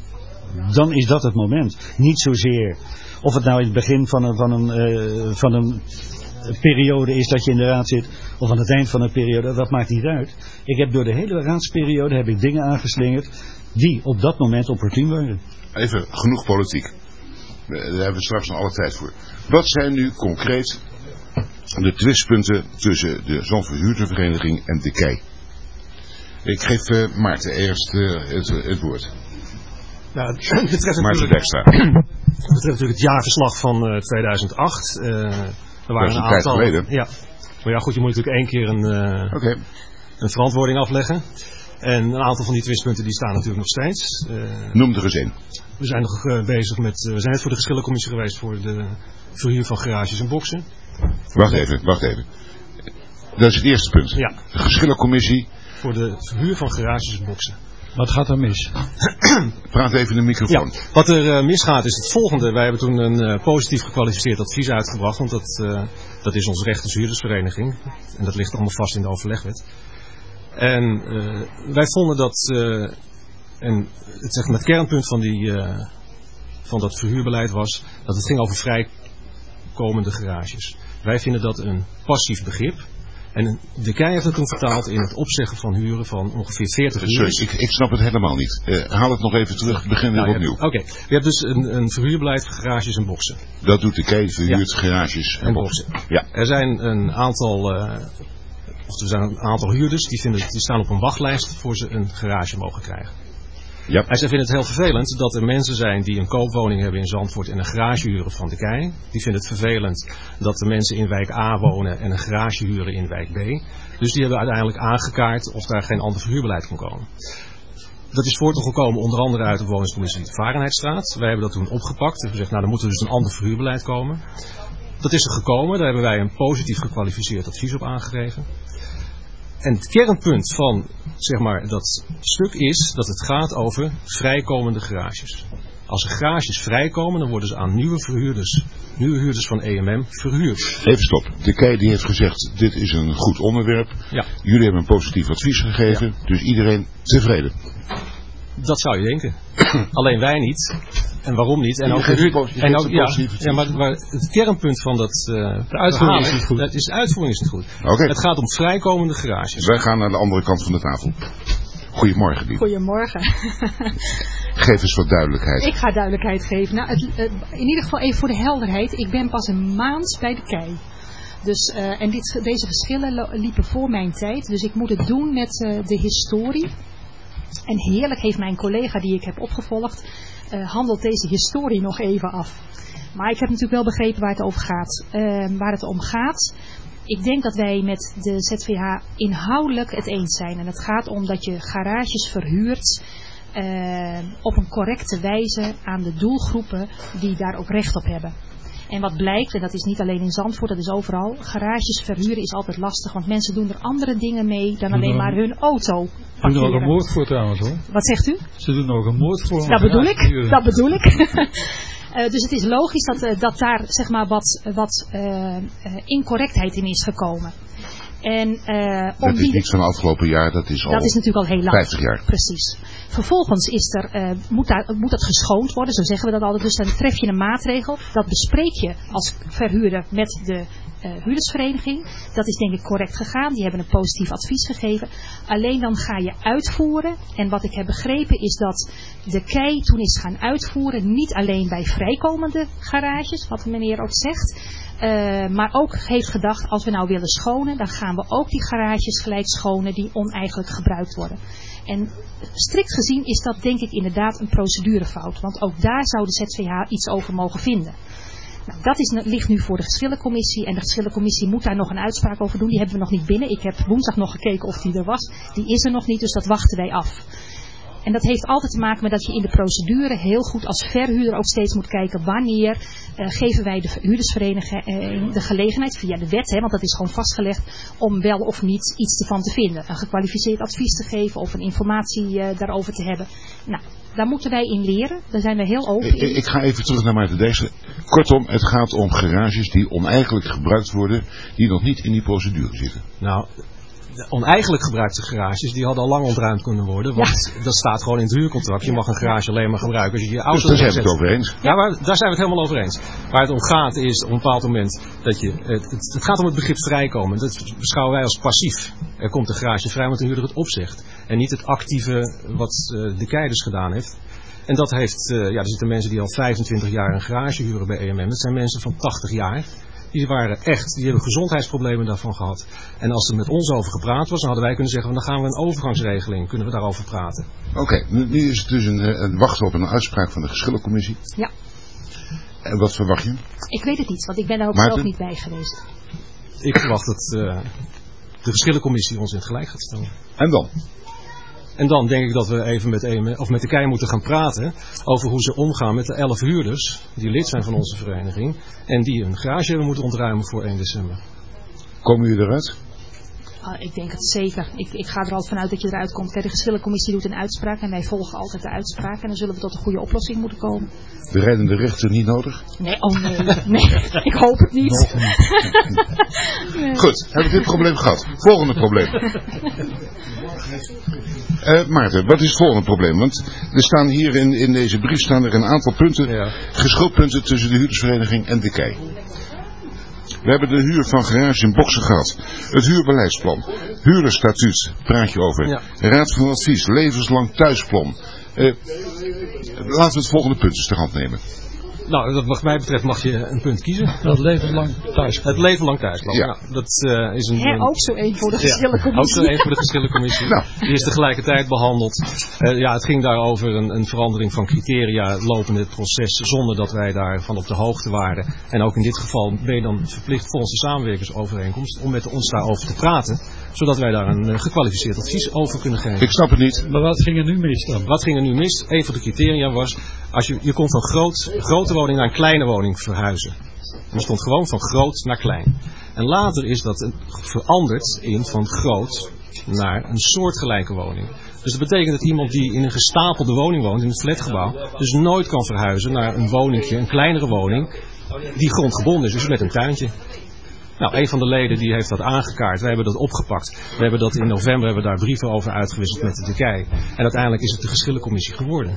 dan is dat het moment. Niet zozeer of het nou in het begin van een, van een, eh, van een periode is dat je in de raad zit, of aan het eind van een periode, dat maakt niet uit. Ik heb door de hele raadsperiode heb ik dingen aangeslingerd die op dat moment opportun waren. Even genoeg politiek. Daar hebben we straks nog alle tijd voor. Wat zijn nu concreet de twistpunten tussen de Zandvoortse huurdervereniging en de KEI? Ik geef eh, Maarten eerst eh, het, het woord. Nou, het betreft natuurlijk, het betreft natuurlijk het jaarverslag van eh, 2008. Eh, er waren een aantal. geleden. Ja. Maar ja, goed, je moet natuurlijk één keer een, eh, een verantwoording afleggen. En een aantal van die twistpunten die staan natuurlijk nog steeds. Eh, Noem er eens één. we zijn nog eh, bezig met. we zijn net voor de geschillencommissie geweest voor de verhuur van garages en boxen. Wacht even, wacht even. Dat is het eerste punt. Ja. De geschillencommissie. Voor de verhuur van garages en boxen. Wat gaat er mis? Praat even in de microfoon. Ja, wat er eh, misgaat is het volgende. Wij hebben toen een eh, positief gekwalificeerd advies uitgebracht. Want dat, eh, dat is onze rechtershuurdersvereniging. En dat ligt allemaal vast in de overlegwet. En eh, wij vonden dat... eh, en het, zeg maar, het kernpunt van, die, eh, van dat verhuurbeleid was... dat het ging over vrijkomende garages. Wij vinden dat een passief begrip. En de KEI heeft het toen vertaald in het opzeggen van huren van ongeveer 40 Sorry, huurders. ik, ik snap het helemaal niet. Eh, haal het nog even terug, begin weer Nou, opnieuw. Oké, je hebt dus een, een verhuurbeleid voor garages en boxen. Dat doet de KEI, verhuurt garages en En boxen. boxen. Ja. Er zijn een aantal, eh, of er zijn een aantal huurders die, vinden, die staan op een wachtlijst voor ze een garage mogen krijgen. Ja. En zij vinden het heel vervelend dat er mensen zijn die een koopwoning hebben in Zandvoort en een garage huren van de KEI. Die vinden het vervelend dat de mensen in wijk A wonen en een garage huren in wijk B. Dus die hebben uiteindelijk aangekaart of daar geen ander verhuurbeleid kon komen. Dat is voortgekomen onder andere uit de woningscommissie de Varenheidstraat. Wij hebben dat toen opgepakt. Hebben gezegd, nou dan moet dus een ander verhuurbeleid komen. Dat is er gekomen. Daar hebben wij een positief gekwalificeerd advies op aangegeven. En het kernpunt van zeg maar, dat stuk is dat het gaat over vrijkomende garages. Als er garages vrijkomen, dan worden ze aan nieuwe verhuurders, nieuwe huurders van EMM verhuurd. Even stop. De KEI die heeft gezegd, dit is een goed onderwerp. Ja. Jullie hebben een positief advies gegeven, dus iedereen tevreden. Dat zou je denken. Alleen wij niet. En waarom niet? En Je ook, je en ook ja, ja, maar, maar het kernpunt van dat. eh, De uitvoering is niet goed. Dat is, de uitvoering is niet goed. Oké. Het gaat om vrijkomende garages. Wij gaan naar de andere kant van de tafel. Goedemorgen, Lief. Goedemorgen. Geef eens wat duidelijkheid. Ik ga duidelijkheid geven. Nou, het, eh, in ieder geval even voor de helderheid. Ik ben pas een maand bij de KEI. Dus, eh, en dit, deze verschillen liepen voor mijn tijd. Dus ik moet het doen met eh, de historie. En heerlijk heeft mijn collega die ik heb opgevolgd, eh, handelt deze historie nog even af. Maar ik heb natuurlijk wel begrepen waar het over gaat. Ehm, waar het om gaat. Ik denk dat wij met de ZVH inhoudelijk het eens zijn. En het gaat om dat je garages verhuurt ehm, op een correcte wijze aan de doelgroepen die daar ook recht op hebben. En wat blijkt, en dat is niet alleen in Zandvoort, dat is overal, garages verhuren is altijd lastig, want mensen doen er andere dingen mee dan alleen maar hun auto Ze doen er ook een moord voor trouwens hoor. Wat zegt u? Ze doen er ook een moord voor. Dat bedoel ik, dat bedoel ik. Eh, dus het is logisch dat, eh, dat daar zeg maar wat, wat eh, eh, incorrectheid in is gekomen. En eh, om Dat is die, niet van afgelopen jaar, dat is al dat is natuurlijk al heel lang. 50 jaar. Precies. Vervolgens is er, eh, moet, daar, moet dat geschoond worden, zo zeggen we dat altijd. Dus dan tref je een maatregel. Dat bespreek je als verhuurder met de eh, huurdersvereniging. Dat is denk ik correct gegaan. Die hebben een positief advies gegeven. Alleen dan ga je uitvoeren. En wat ik heb begrepen is dat de KEI toen is gaan uitvoeren. Niet alleen bij vrijkomende garages, wat de meneer ook zegt. Eh, maar ook heeft gedacht, als we nou willen schonen, dan gaan we ook die garages gelijk schonen die oneigenlijk gebruikt worden. En strikt gezien is dat denk ik inderdaad een procedurefout. Want ook daar zou de ZVH iets over mogen vinden. Nou, dat ligt nu voor de geschillencommissie. En de geschillencommissie moet daar nog een uitspraak over doen. Die hebben we nog niet binnen. Ik heb woensdag nog gekeken of die er was. Die is er nog niet, dus dat wachten wij af. En dat heeft altijd te maken met dat je in de procedure heel goed als verhuurder ook steeds moet kijken wanneer eh, geven wij de huurdersvereniging eh, de gelegenheid via de wet, hè, want dat is gewoon vastgelegd, om wel of niet iets ervan te vinden. Een gekwalificeerd advies te geven of een informatie eh, daarover te hebben. Nou, daar moeten wij in leren. Daar zijn we heel open Ik, in. ik ga even terug naar Maarten Dijkstra. Kortom, het gaat om garages die oneigenlijk gebruikt worden, die nog niet in die procedure zitten. Nou, oneigenlijk gebruikte garages, die hadden al lang ontruimd kunnen worden. Want dat staat gewoon in het huurcontract. Je mag een garage alleen maar gebruiken als je je auto Dus daar zijn we het over eens. Ja, maar daar zijn we het helemaal over eens. Waar het om gaat is op een bepaald moment dat je... Het, het, het gaat om het begrip vrijkomen. Dat beschouwen wij als passief. Er komt een garage vrij, want de huurder het opzegt. En niet het actieve wat eh, de keiders gedaan heeft. En dat heeft... eh, ja, er zitten mensen die al 25 jaar een garage huren bij EMM. Dat zijn mensen van 80 jaar. Die waren echt, die hebben gezondheidsproblemen daarvan gehad. En als er met ons over gepraat was, dan hadden wij kunnen zeggen, dan gaan we een overgangsregeling, kunnen we daarover praten. Oké, nu, nu is het dus een, een wachten op een uitspraak van de geschillencommissie. Ja. En wat verwacht je? Ik weet het niet, want ik ben daar ook Maarten? zelf niet bij geweest. Ik verwacht dat eh, de verschillencommissie ons in het gelijk gaat stellen. En dan? En dan denk ik dat we even met, of met de KEI moeten gaan praten over hoe ze omgaan met de elf huurders die lid zijn van onze vereniging en die een garage hebben moeten ontruimen voor 1 december. Komen jullie eruit? Ah, ik denk het zeker. Ik, ik ga er al vanuit dat je eruit komt. Kijk, de geschillencommissie doet een uitspraak en wij volgen altijd de uitspraak. En dan zullen we tot een goede oplossing moeten komen. De rijdende rechter niet nodig? Nee, oh nee, nee, ik hoop het niet. Nee. Goed, hebben we dit probleem gehad. Volgende probleem. Eh, Maarten, wat is het volgende probleem? Want er staan hier in, in deze brief staan er een aantal punten, geschilpunten tussen de huurdersvereniging en de KEI. We hebben de huur van garage in Boksen gehad. Het huurbeleidsplan. Huurderstatuut, praat je over. Raad van advies, levenslang thuisplan. Eh, laten we het volgende punt eens ter hand nemen. Nou, dat wat mij betreft mag je een punt kiezen. Dat leven lang thuis. Het leven lang thuisplan. Ja. Ja. dat eh, is een, ook zo één voor de Ja, geschillencommissie. ook zo één voor de geschillencommissie. Nou. Die is tegelijkertijd behandeld. Eh, ja, het ging daar over een, een verandering van criteria lopende het proces zonder dat wij daarvan op de hoogte waren. En ook in dit geval ben je dan verplicht volgens de samenwerkersovereenkomst om met ons daarover te praten. Zodat wij daar een eh, gekwalificeerd advies over kunnen geven. Ik snap het niet. Maar wat ging er nu mis dan? Wat ging er nu mis? Een van de criteria was, als je, je kon van groot, grote woning naar een kleine woning verhuizen. Er stond gewoon van groot naar klein. En later is dat veranderd in van groot naar een soortgelijke woning. Dus dat betekent dat iemand die in een gestapelde woning woont, in een flatgebouw, dus nooit kan verhuizen naar een woningje, een kleinere woning, die grondgebonden is, dus met een tuintje. Nou, een van de leden die heeft dat aangekaart. Wij hebben dat opgepakt. We hebben dat in november hebben we daar brieven over uitgewisseld met de Turkije. En uiteindelijk is het de geschillencommissie geworden.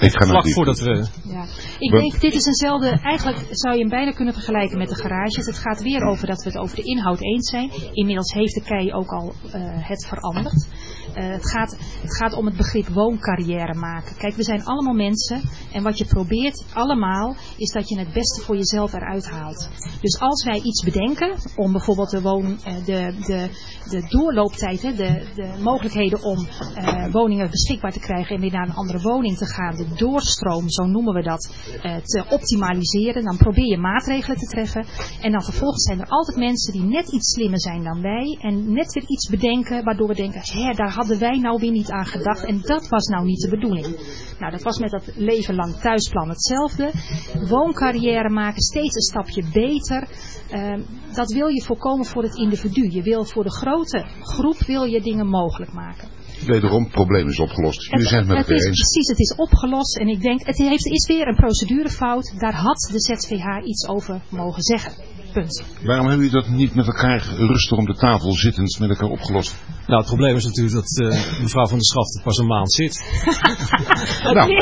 Ik ga Vlak voordat we... Ja. Ik Want- denk, dit is eenzelfde, eigenlijk zou je hem bijna kunnen vergelijken met de garages. Het gaat weer over dat we het over de inhoud eens zijn. Inmiddels heeft de KEI ook al eh, het veranderd. Eh, het, gaat, het gaat om het begrip wooncarrière maken. Kijk, we zijn allemaal mensen en wat je probeert allemaal is dat je het beste voor jezelf eruit haalt. Dus als wij iets bedenken om bijvoorbeeld de, woon, eh, de, de, de doorlooptijd, hè, de, de mogelijkheden om eh, woningen beschikbaar te krijgen en weer naar een andere woning te gaan, doorstroom, zo noemen we dat, eh, te optimaliseren, dan probeer je maatregelen te treffen. En dan vervolgens zijn er altijd mensen die net iets slimmer zijn dan wij en net weer iets bedenken waardoor we denken, hé, daar hadden wij nou weer niet aan gedacht en dat was nou niet de bedoeling. Nou, dat was met dat leven lang thuisplan hetzelfde. Wooncarrière maken, steeds een stapje beter. Ehm, dat wil je voorkomen voor het individu. Je wil voor de grote groep wil je dingen mogelijk maken. Wederom, het probleem is opgelost. Jullie zijn het met het is, eens. precies, het is opgelost en ik denk, het heeft, is weer een procedurefout. Daar had de ZVH iets over mogen zeggen. Punt. Waarom hebben jullie dat niet met elkaar rustig om de tafel zittend met elkaar opgelost? Nou, het probleem is natuurlijk dat eh, mevrouw van der Schaft pas een maand zit. Nou,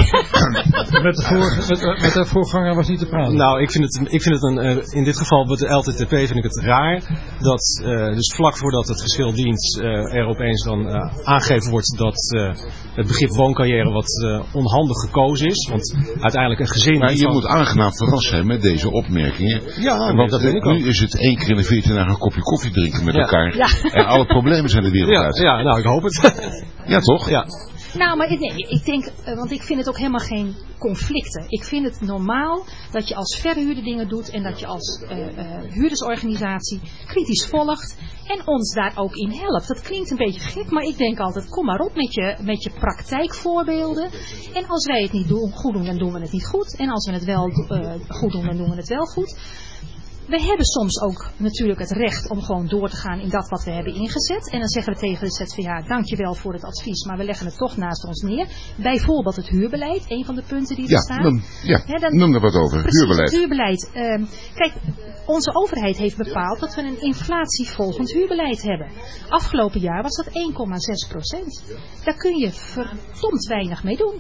Met de, voor, met, met de voorganger was niet te praten. Nou, ik vind het, ik vind het een, eh, in dit geval met de LTTP vind ik het raar dat eh, dus vlak voordat het verschil dient eh, er opeens dan aangegeven wordt dat eh, het begrip wooncarrière wat eh, onhandig gekozen is. Want uiteindelijk een gezin... Maar je van- moet aangenaam verrast zijn met deze opmerkingen. Ja, Want dat ben ik nu is het één keer in de veertien dagen een kopje koffie drinken met Ja. elkaar. Ja. En alle problemen zijn de wereld Ja, uit. ja, nou ik hoop het. Ja, toch? Ja. Nou, maar ik, nee, ik denk, eh, want ik vind het ook helemaal geen conflicten. Ik vind het normaal dat je als verhuurder dingen doet en dat je als eh, eh, huurdersorganisatie kritisch volgt en ons daar ook in helpt. Dat klinkt een beetje gek, maar ik denk altijd, kom maar op met je, met je praktijkvoorbeelden. En als wij het niet doen, goed doen, dan doen we het niet goed. En als we het wel eh, goed doen, dan doen we het wel goed. We hebben soms ook natuurlijk het recht om gewoon door te gaan in dat wat we hebben ingezet. En dan zeggen we tegen de ZVH, dankjewel voor het advies, maar we leggen het toch naast ons neer. Bijvoorbeeld het huurbeleid, een van de punten die er Ja, staan. dan, ja, Hè, dan- noem er wat over. Precies, Huurbeleid. het huurbeleid. Ehm, kijk, onze overheid heeft bepaald dat we een inflatievolgend huurbeleid hebben. Afgelopen jaar was dat 1,6 procent. Daar kun je verdomd weinig mee doen.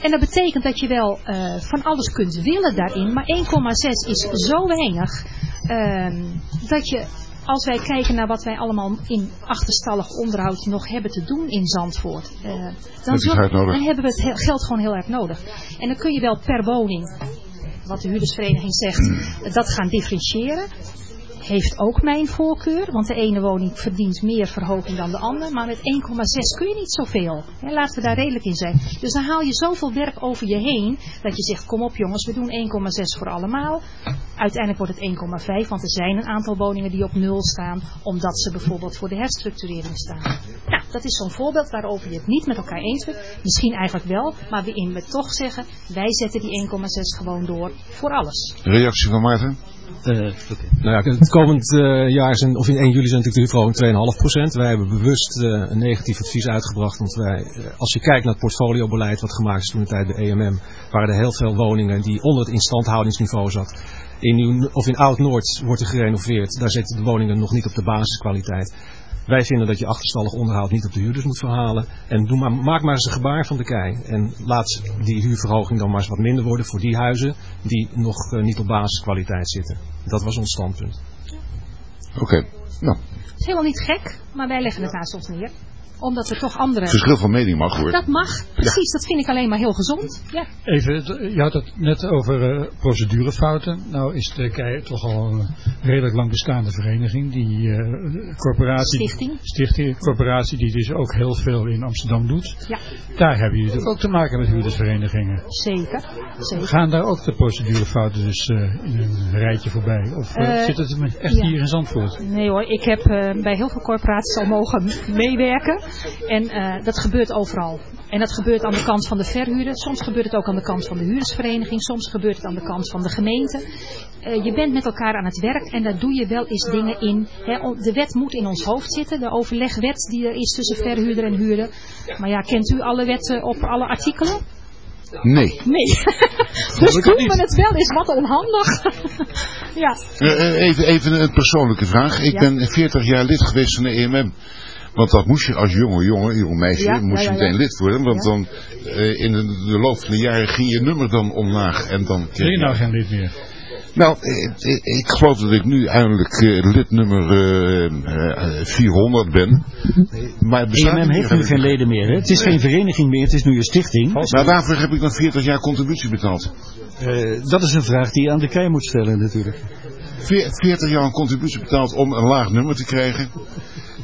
En dat betekent dat je wel eh, van alles kunt willen daarin, maar 1,6 is zo weinig dat je als wij kijken naar wat wij allemaal in achterstallig onderhoud nog hebben te doen in Zandvoort, eh, dan, hard nodig. dan hebben we het he- geld gewoon heel erg nodig. En dan kun je wel per woning wat de huurdersvereniging zegt, dat gaan differentiëren. Heeft ook mijn voorkeur, want de ene woning verdient meer verhoging dan de andere. Maar met 1,6 kun je niet zoveel. Hè, laten we daar redelijk in zijn. Dus dan haal je zoveel werk over je heen, dat je zegt, kom op jongens, we doen 1,6 voor allemaal. Uiteindelijk wordt het 1,5, want er zijn een aantal woningen die op nul staan, omdat ze bijvoorbeeld voor de herstructurering staan. Nou, dat is zo'n voorbeeld waarover je het niet met elkaar eens bent. Misschien eigenlijk wel, maar waarin we toch zeggen, wij zetten die 1,6 gewoon door voor alles. Reactie van Maarten? Nou ja, het komend eh, jaar zijn, of in 1 juli zijn natuurlijk de huurverhoging 2,5%. Wij hebben bewust eh, een negatief advies uitgebracht. Want wij, eh, als je kijkt naar het portfoliobeleid wat gemaakt is toen de tijd bij EMM, waren er heel veel woningen die onder het instandhoudingsniveau zat. In, of in Oud-Noord wordt er gerenoveerd. Daar zitten de woningen nog niet op de basiskwaliteit. Wij vinden dat je achterstallig onderhoud niet op de huurders moet verhalen. En doe maar, maak maar eens een gebaar van de kei. En laat die huurverhoging dan maar eens wat minder worden voor die huizen die nog eh, niet op basiskwaliteit zitten. Dat was ons standpunt. Oké, nou, Het is helemaal niet gek, maar wij leggen het naast ons neer. Omdat er toch andere... verschil van mening mag hoor. Dat mag, precies. Dat vind ik alleen maar heel gezond. Ja. Even, je had het net over eh, procedurefouten. Nou is de KEI toch al een redelijk lang bestaande vereniging. Die eh, corporatie, Stichting. stichting, corporatie die dus ook heel veel in Amsterdam doet. Ja. Daar hebben jullie ook te maken met huurdersverenigingen. Zeker. Zeker. Gaan daar ook de procedurefouten dus eh, in een rijtje voorbij? Of zit het met- echt ja. hier in Zandvoort? Nee hoor, ik heb eh, bij heel veel corporaties al mogen meewerken. En eh, dat gebeurt overal. En dat gebeurt aan de kant van de verhuurder. Soms gebeurt het ook aan de kant van de huurdersvereniging. Soms gebeurt het aan de kant van de gemeente. Eh, je bent met elkaar aan het werk en daar doe je wel eens dingen in. Hè, de wet moet in ons hoofd zitten. De overlegwet die er is tussen verhuurder en huurder. Maar ja, kent u alle wetten op alle artikelen? Nee. Nee. dus doen we het wel eens wat onhandig. ja. Eh, even, even een persoonlijke vraag. Ik Ja. ben 40 jaar lid geweest van de EMM. Want dat moest je als jonge jongen, jong meisje, Ja, moest ja, je meteen lid worden. Want Ja. dan eh, in de, de loop van de jaren ging je nummer dan omlaag. En dan Ben je nou geen lid meer? Nou, ik, ik, geloof dat ik nu eindelijk eh, lid nummer eh, eh, 400 ben. Maar het bestaat EMM niet heeft nu geen leden meer. Hè? Het is geen vereniging meer, het is nu een stichting. Maar waarvoor heb ik dan 40 jaar contributie betaald? Eh, dat is een vraag die je aan de kei moet stellen natuurlijk. Veer- 40 jaar een contributie betaald om een laag nummer te krijgen.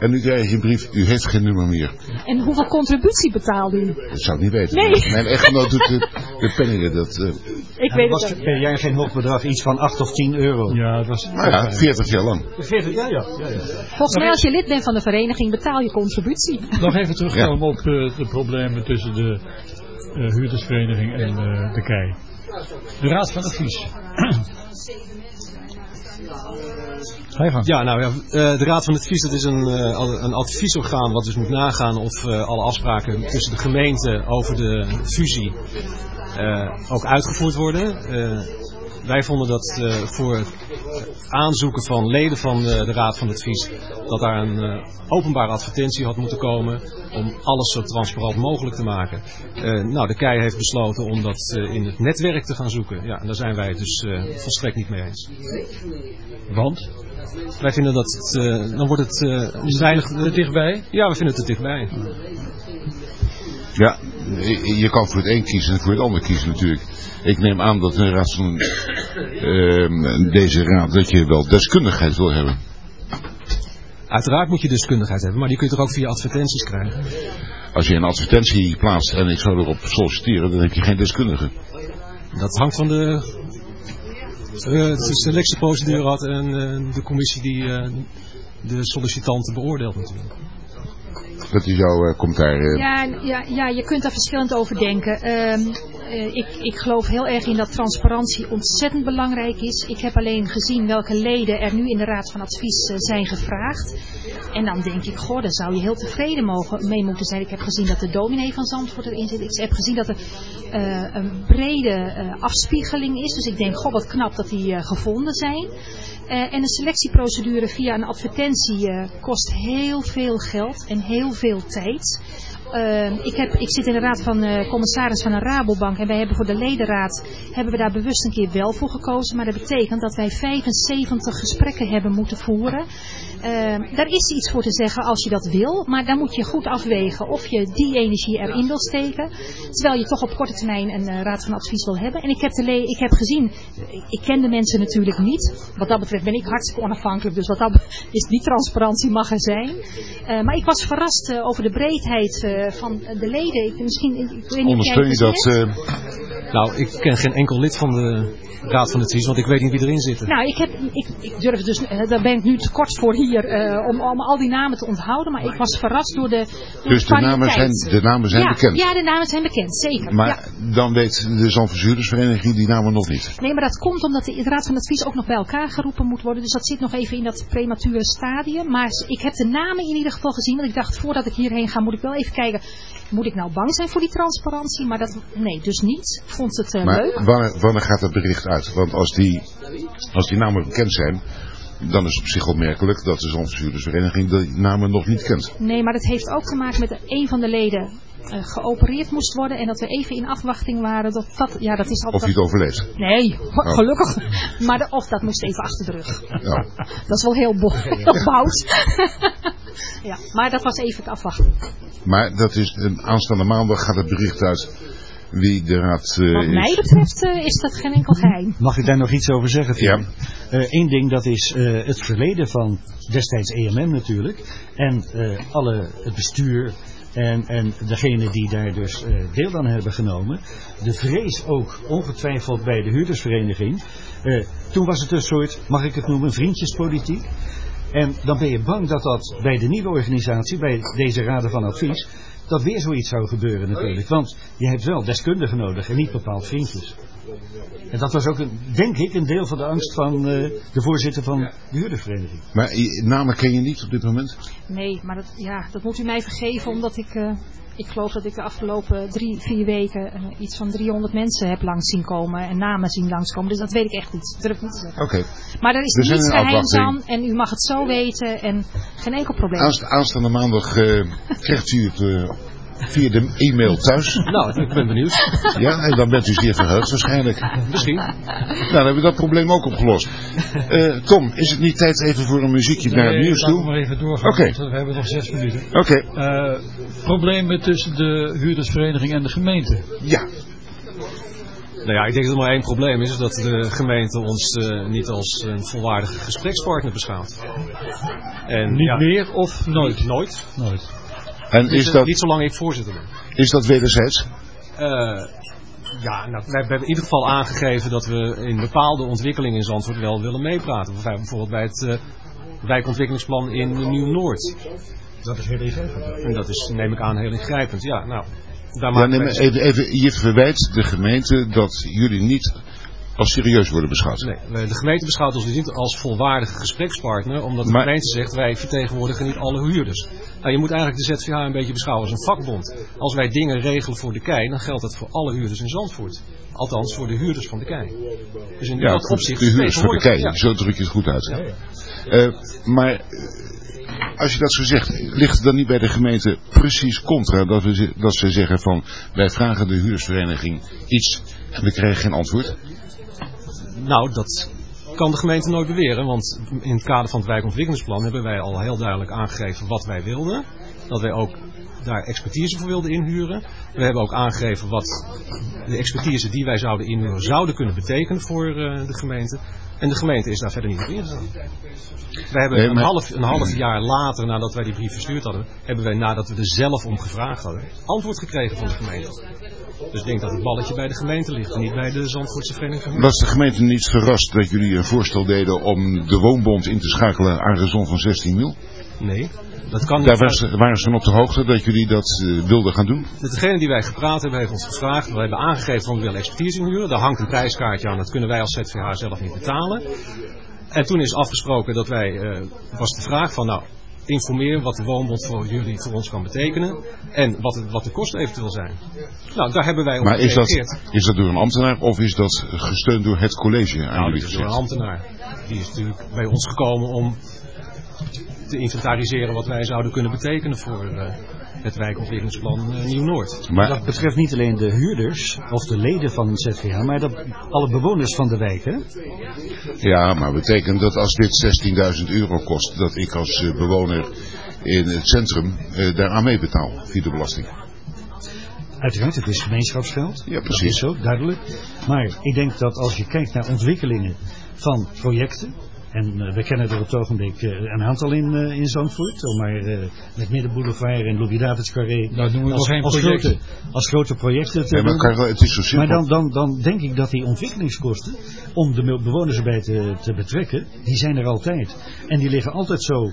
En nu krijg je een brief, u heeft geen nummer meer. En hoeveel contributie betaalde u? Dat zou ik niet weten. Nee. Mijn echtgenoot doet de, de penningen. Dat, eh, Ik weet was het ook. per jaar geen hoog bedrag, iets van 8 of 10 euro. Ja, het was... nou ja, 40 jaar lang. Ja, ja, ja. ja. Volgens mij als je lid bent van de vereniging betaal je contributie. Nog even terugkomen op eh, de problemen tussen de eh, huurdersvereniging en eh, de KEI. De Raad van Advies. Ja, nou ja, eh, de Raad van Advies dat is een, eh, een adviesorgaan wat dus moet nagaan of eh, alle afspraken tussen de gemeente over de fusie ook uitgevoerd worden. Eh, wij vonden dat eh, voor het aanzoeken van leden van de, de Raad van Advies dat daar een eh, openbare advertentie had moeten komen om alles zo transparant mogelijk te maken. Eh, nou, de KEI heeft besloten om dat eh, in het netwerk te gaan zoeken. Ja, en daar zijn wij het dus eh, volstrekt niet mee eens. Want? Wij vinden dat het, eh, dan wordt het eh, weinig... Te dichtbij? Ja, we vinden het te dichtbij. Ja, je je kan voor het een kiezen en voor het ander kiezen natuurlijk. Ik neem aan dat een raad van ehm, deze raad dat je wel deskundigheid wil hebben. Uiteraard moet je deskundigheid hebben, maar die kun je toch ook via advertenties krijgen. Als je een advertentie plaatst en ik zou erop solliciteren, dan heb je geen deskundige. Dat hangt van de, eh, de selectieprocedure af en eh, de commissie die eh, de sollicitanten beoordeelt natuurlijk. Dat is jouw eh, commentaar. eh. Ja, ja, ja, je kunt daar verschillend over denken. Eh, ik, ik geloof heel erg in dat transparantie ontzettend belangrijk is. Ik heb alleen gezien welke leden er nu in de Raad van Advies zijn gevraagd. En dan denk ik, goh, daar zou je heel tevreden mogen, mee moeten zijn. Ik heb gezien dat de dominee van Zandvoort erin zit. Ik heb gezien dat er een brede afspiegeling is. Dus ik denk, goh, wat knap dat die gevonden zijn. Eh, en een selectieprocedure via een advertentie kost heel veel geld en heel veel tijd. Eh, ik, heb, ik zit in de raad van eh, commissaris van een Rabobank en wij hebben voor de ledenraad hebben we daar bewust een keer wel voor gekozen. Maar dat betekent dat wij 75 gesprekken hebben moeten voeren. Eh, daar is iets voor te zeggen als je dat wil, maar dan moet je goed afwegen of je die energie erin wil steken. Terwijl je toch op korte termijn een eh, raad van advies wil hebben. En ik heb, de ik heb gezien, ik, ken de mensen natuurlijk niet. Wat dat betreft ben ik hartstikke onafhankelijk, dus wat dat is die transparantie mag er zijn. Eh, maar ik was verrast eh, over de breedheid van de leden. Ik, misschien, ik, weet niet Ondersteun je dat? Nou, ik ken geen enkel lid van de Raad van Advies, want ik weet niet wie erin zitten. Nou, ik, heb, ik, ik durf dus, daar ben ik nu te kort voor hier eh, om, om al die namen te onthouden, maar ik was verrast door de, door dus de namen zijn, de namen zijn ja, bekend. Ja, de namen zijn bekend, zeker. Maar ja. dan weet de Zandverzuurdersvereniging die namen nog niet. Nee, maar dat komt omdat de Raad van Advies ook nog bij elkaar geroepen moet worden. Dus dat zit nog even in dat premature stadium. Maar ik heb de namen in ieder geval gezien. Want ik dacht, voordat ik hierheen ga, moet ik wel even kijken. Moet ik nou bang zijn voor die transparantie? Maar dat, nee, dus niet. Ik vond het eh, Maar leuk. wanneer, wanneer gaat dat bericht uit? Want als die, als die namen bekend zijn, dan is het op zich opmerkelijk dat de Zandverzuurdersvereniging die namen nog niet kent. Nee, maar dat heeft ook te maken met dat een van de leden eh, geopereerd moest worden. En dat we even in afwachting waren. Dat, dat, ja, dat is Of altijd... je het overleeft. Nee, Oh. gelukkig. Maar de, of dat moest even achter de rug. Ja. Dat is wel heel, bo- heel bout. ja, maar dat was even te afwachten. Maar dat is, een aanstaande maandag gaat het bericht uit wie de raad eh, Wat mij betreft eh, is dat geen enkel geheim. Mag ik daar nog iets over zeggen? Philip? Eén ding, dat is eh, het verleden van destijds EMM natuurlijk. En eh, alle, het bestuur en, en degene die daar dus eh, deel aan hebben genomen. De vrees ook ongetwijfeld bij de huurdersvereniging. Eh, toen was het een soort, mag ik het noemen, vriendjespolitiek. En dan ben je bang dat dat bij de nieuwe organisatie, bij deze raden van advies, dat weer zoiets zou gebeuren natuurlijk. Want je hebt wel deskundigen nodig en niet bepaald vriendjes. En dat was ook, een, denk ik, een deel van de angst van eh, de voorzitter van de huurdersvereniging. Maar je- namen ken je niet op dit moment? Nee, maar dat, ja, dat moet u mij vergeven omdat ik, eh, ik geloof dat ik de afgelopen drie, vier weken eh, iets van 300 mensen heb langs zien komen en namen zien langskomen. Dus dat weet ik echt niet. Durf niet te zeggen. Oké. Maar er is zijn niets afwachting. aan en u mag het zo weten en geen enkel probleem. Aanst- aanstaande maandag eh, krijgt u het, eh, via de e-mail thuis. Nou, ik ben benieuwd. Ja, en dan bent u zeer verheugd waarschijnlijk. Misschien. Nou, dan hebben we dat probleem ook opgelost. Eh, Tom, is het niet tijd even voor een muziekje naar het nieuws toe? we maar even doorgaan. Want We hebben nog zes minuten. Oké. Eh, problemen tussen de huurdersvereniging en de gemeente. Ja. Nou ja, ik denk dat er maar één probleem is, is dat de gemeente ons eh, niet als een volwaardige gesprekspartner beschouwt. En, Niet ja, meer of nooit? Nooit. Nooit. En Dus, is dat, Niet zolang ik voorzitter ben. is dat wederzijds? Eh, ja, nou, wij hebben in ieder geval aangegeven dat we in bepaalde ontwikkelingen in Zandvoort wel willen meepraten. Bijvoorbeeld bij het eh, wijkontwikkelingsplan in Nieuw-Noord. Dat is heel ingrijpend. En dat is, neem ik aan, heel ingrijpend. Ja, nou, daar Ja, maken nee, wij- maar even, even, je verwijt de gemeente dat jullie niet als serieus worden beschouwd. Nee, de gemeente beschouwt ons dus niet als volwaardige gesprekspartner, omdat de Maar- gemeente zegt wij vertegenwoordigen niet alle huurders. Nou, je moet eigenlijk de ZVH een beetje beschouwen als een vakbond. Als wij dingen regelen voor de kei, dan geldt dat voor alle huurders in Zandvoort. Althans, voor de huurders van de kei. Dus in Ja, dat voor opzicht de huurders voor de kei, zo druk je het goed uit. Eh, maar eh, als je dat zo zegt, ligt het dan niet bij de gemeente precies contra dat, we, ze- dat ze zeggen van wij vragen de huurdersvereniging iets en we krijgen geen antwoord? Nou, dat kan de gemeente nooit beweren, want in het kader van het wijkontwikkelingsplan hebben wij al heel duidelijk aangegeven wat wij wilden. Dat wij ook daar expertise voor wilden inhuren. We hebben ook aangegeven wat de expertise die wij zouden inhuren zouden kunnen betekenen voor eh, de gemeente. En de gemeente is daar verder niet op ingegaan. Wij hebben Nee, een, half, een half jaar later, nadat wij die brief verstuurd hadden, hebben wij, nadat we er zelf om gevraagd hadden, antwoord gekregen van de gemeente. Dus ik denk dat het balletje bij de gemeente ligt en niet bij de Zandvoortse Vereniging Was de gemeente niet verrast dat jullie een voorstel deden om de woonbond in te schakelen aan raison van 16 mil? Nee, dat kan niet. Daar was, waren ze op de hoogte dat jullie dat eh, wilden gaan doen? Met degene die wij gepraat hebben, heeft ons gevraagd. We hebben aangegeven van we willen expertise inhuren. Daar hangt een prijskaartje aan, dat kunnen wij als ZVH zelf niet betalen. En toen is afgesproken dat wij, eh, was de vraag van nou, informeer wat de woonbond voor jullie, voor ons kan betekenen. En wat, het- wat de kosten eventueel zijn. Nou, daar hebben wij op Maar is dat, is dat door een ambtenaar of is dat gesteund door het college aan Nou, jullie dat is door een ambtenaar. Die is natuurlijk bij ons gekomen om te inventariseren wat wij zouden kunnen betekenen voor eh, het wijkontwikkelingsplan eh, Nieuw-Noord. Maar- dat betreft niet alleen de huurders of de leden van het ZVH, maar dat alle bewoners van de wijk. Hè? Ja, maar betekent dat als dit 16.000 euro kost, dat ik als eh, bewoner in het centrum eh, daaraan mee betaal via de belasting? Uiteraard, het is gemeenschapsgeld. Ja, precies. Dat is zo, duidelijk. Maar ik denk dat als je kijkt naar ontwikkelingen van projecten. En eh, we kennen er op het ogenblik eh, een aantal in, eh, in Zandvoort. Maar eh, met Middenboulevard en Louis Davids Carré. Nou, noemen we als, nog geen als grote, als grote projecten te Ja, maar het is zo simpel. Maar dan, dan, dan denk ik dat die ontwikkelingskosten, om de bewoners erbij te, te betrekken, die zijn er altijd. En die liggen altijd zo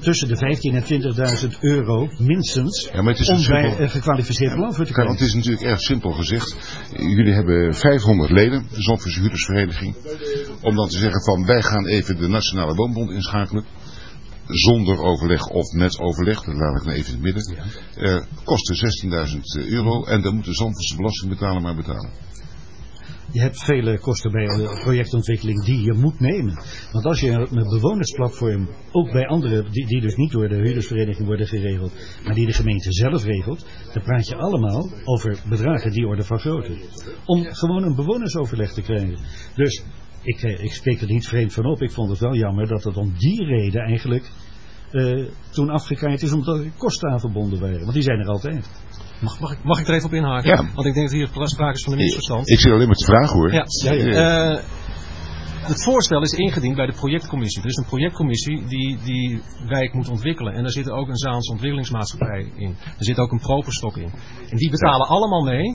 tussen de 15.000 en 20.000 euro minstens, Ja, maar het is om bij simpel- een gekwalificeerd landwoord te Karel, krijgen. het is natuurlijk erg simpel gezegd. Jullie hebben 500 leden, de Zandvoortse Huurdersvereniging. Om dan te zeggen van wij gaan even de Nationale Woonbond inschakelen. Zonder overleg of met overleg, dat laat ik nou even in het midden. Eh, kosten 16.000 euro en dan moet de Zandvoortse belastingbetaler maar betalen. Je hebt vele kosten bij projectontwikkeling die je moet nemen. Want als je een bewonersplatform, ook bij andere, die, die dus niet door de huurdersvereniging worden geregeld, maar die de gemeente zelf regelt, dan praat je allemaal over bedragen die orde van grootte. Om gewoon een bewonersoverleg te krijgen. Dus ik, eh, ik spreek er niet vreemd van op. Ik vond het wel jammer dat het om die reden eigenlijk eh, toen afgekaaid is, omdat er kosten aan verbonden waren. Want die zijn er altijd. Mag, mag, ik, mag ik er even op inhaken? Ja. Want ik denk dat hier sprake is van een misverstand. Ik zit alleen maar te vragen hoor. Ja, Ja, ja. Eh, het voorstel is ingediend bij de projectcommissie. Er is een projectcommissie die die wijk moet ontwikkelen. En daar zit ook een Zaanse ontwikkelingsmaatschappij in. Er zit ook een Properstok in. En die betalen allemaal mee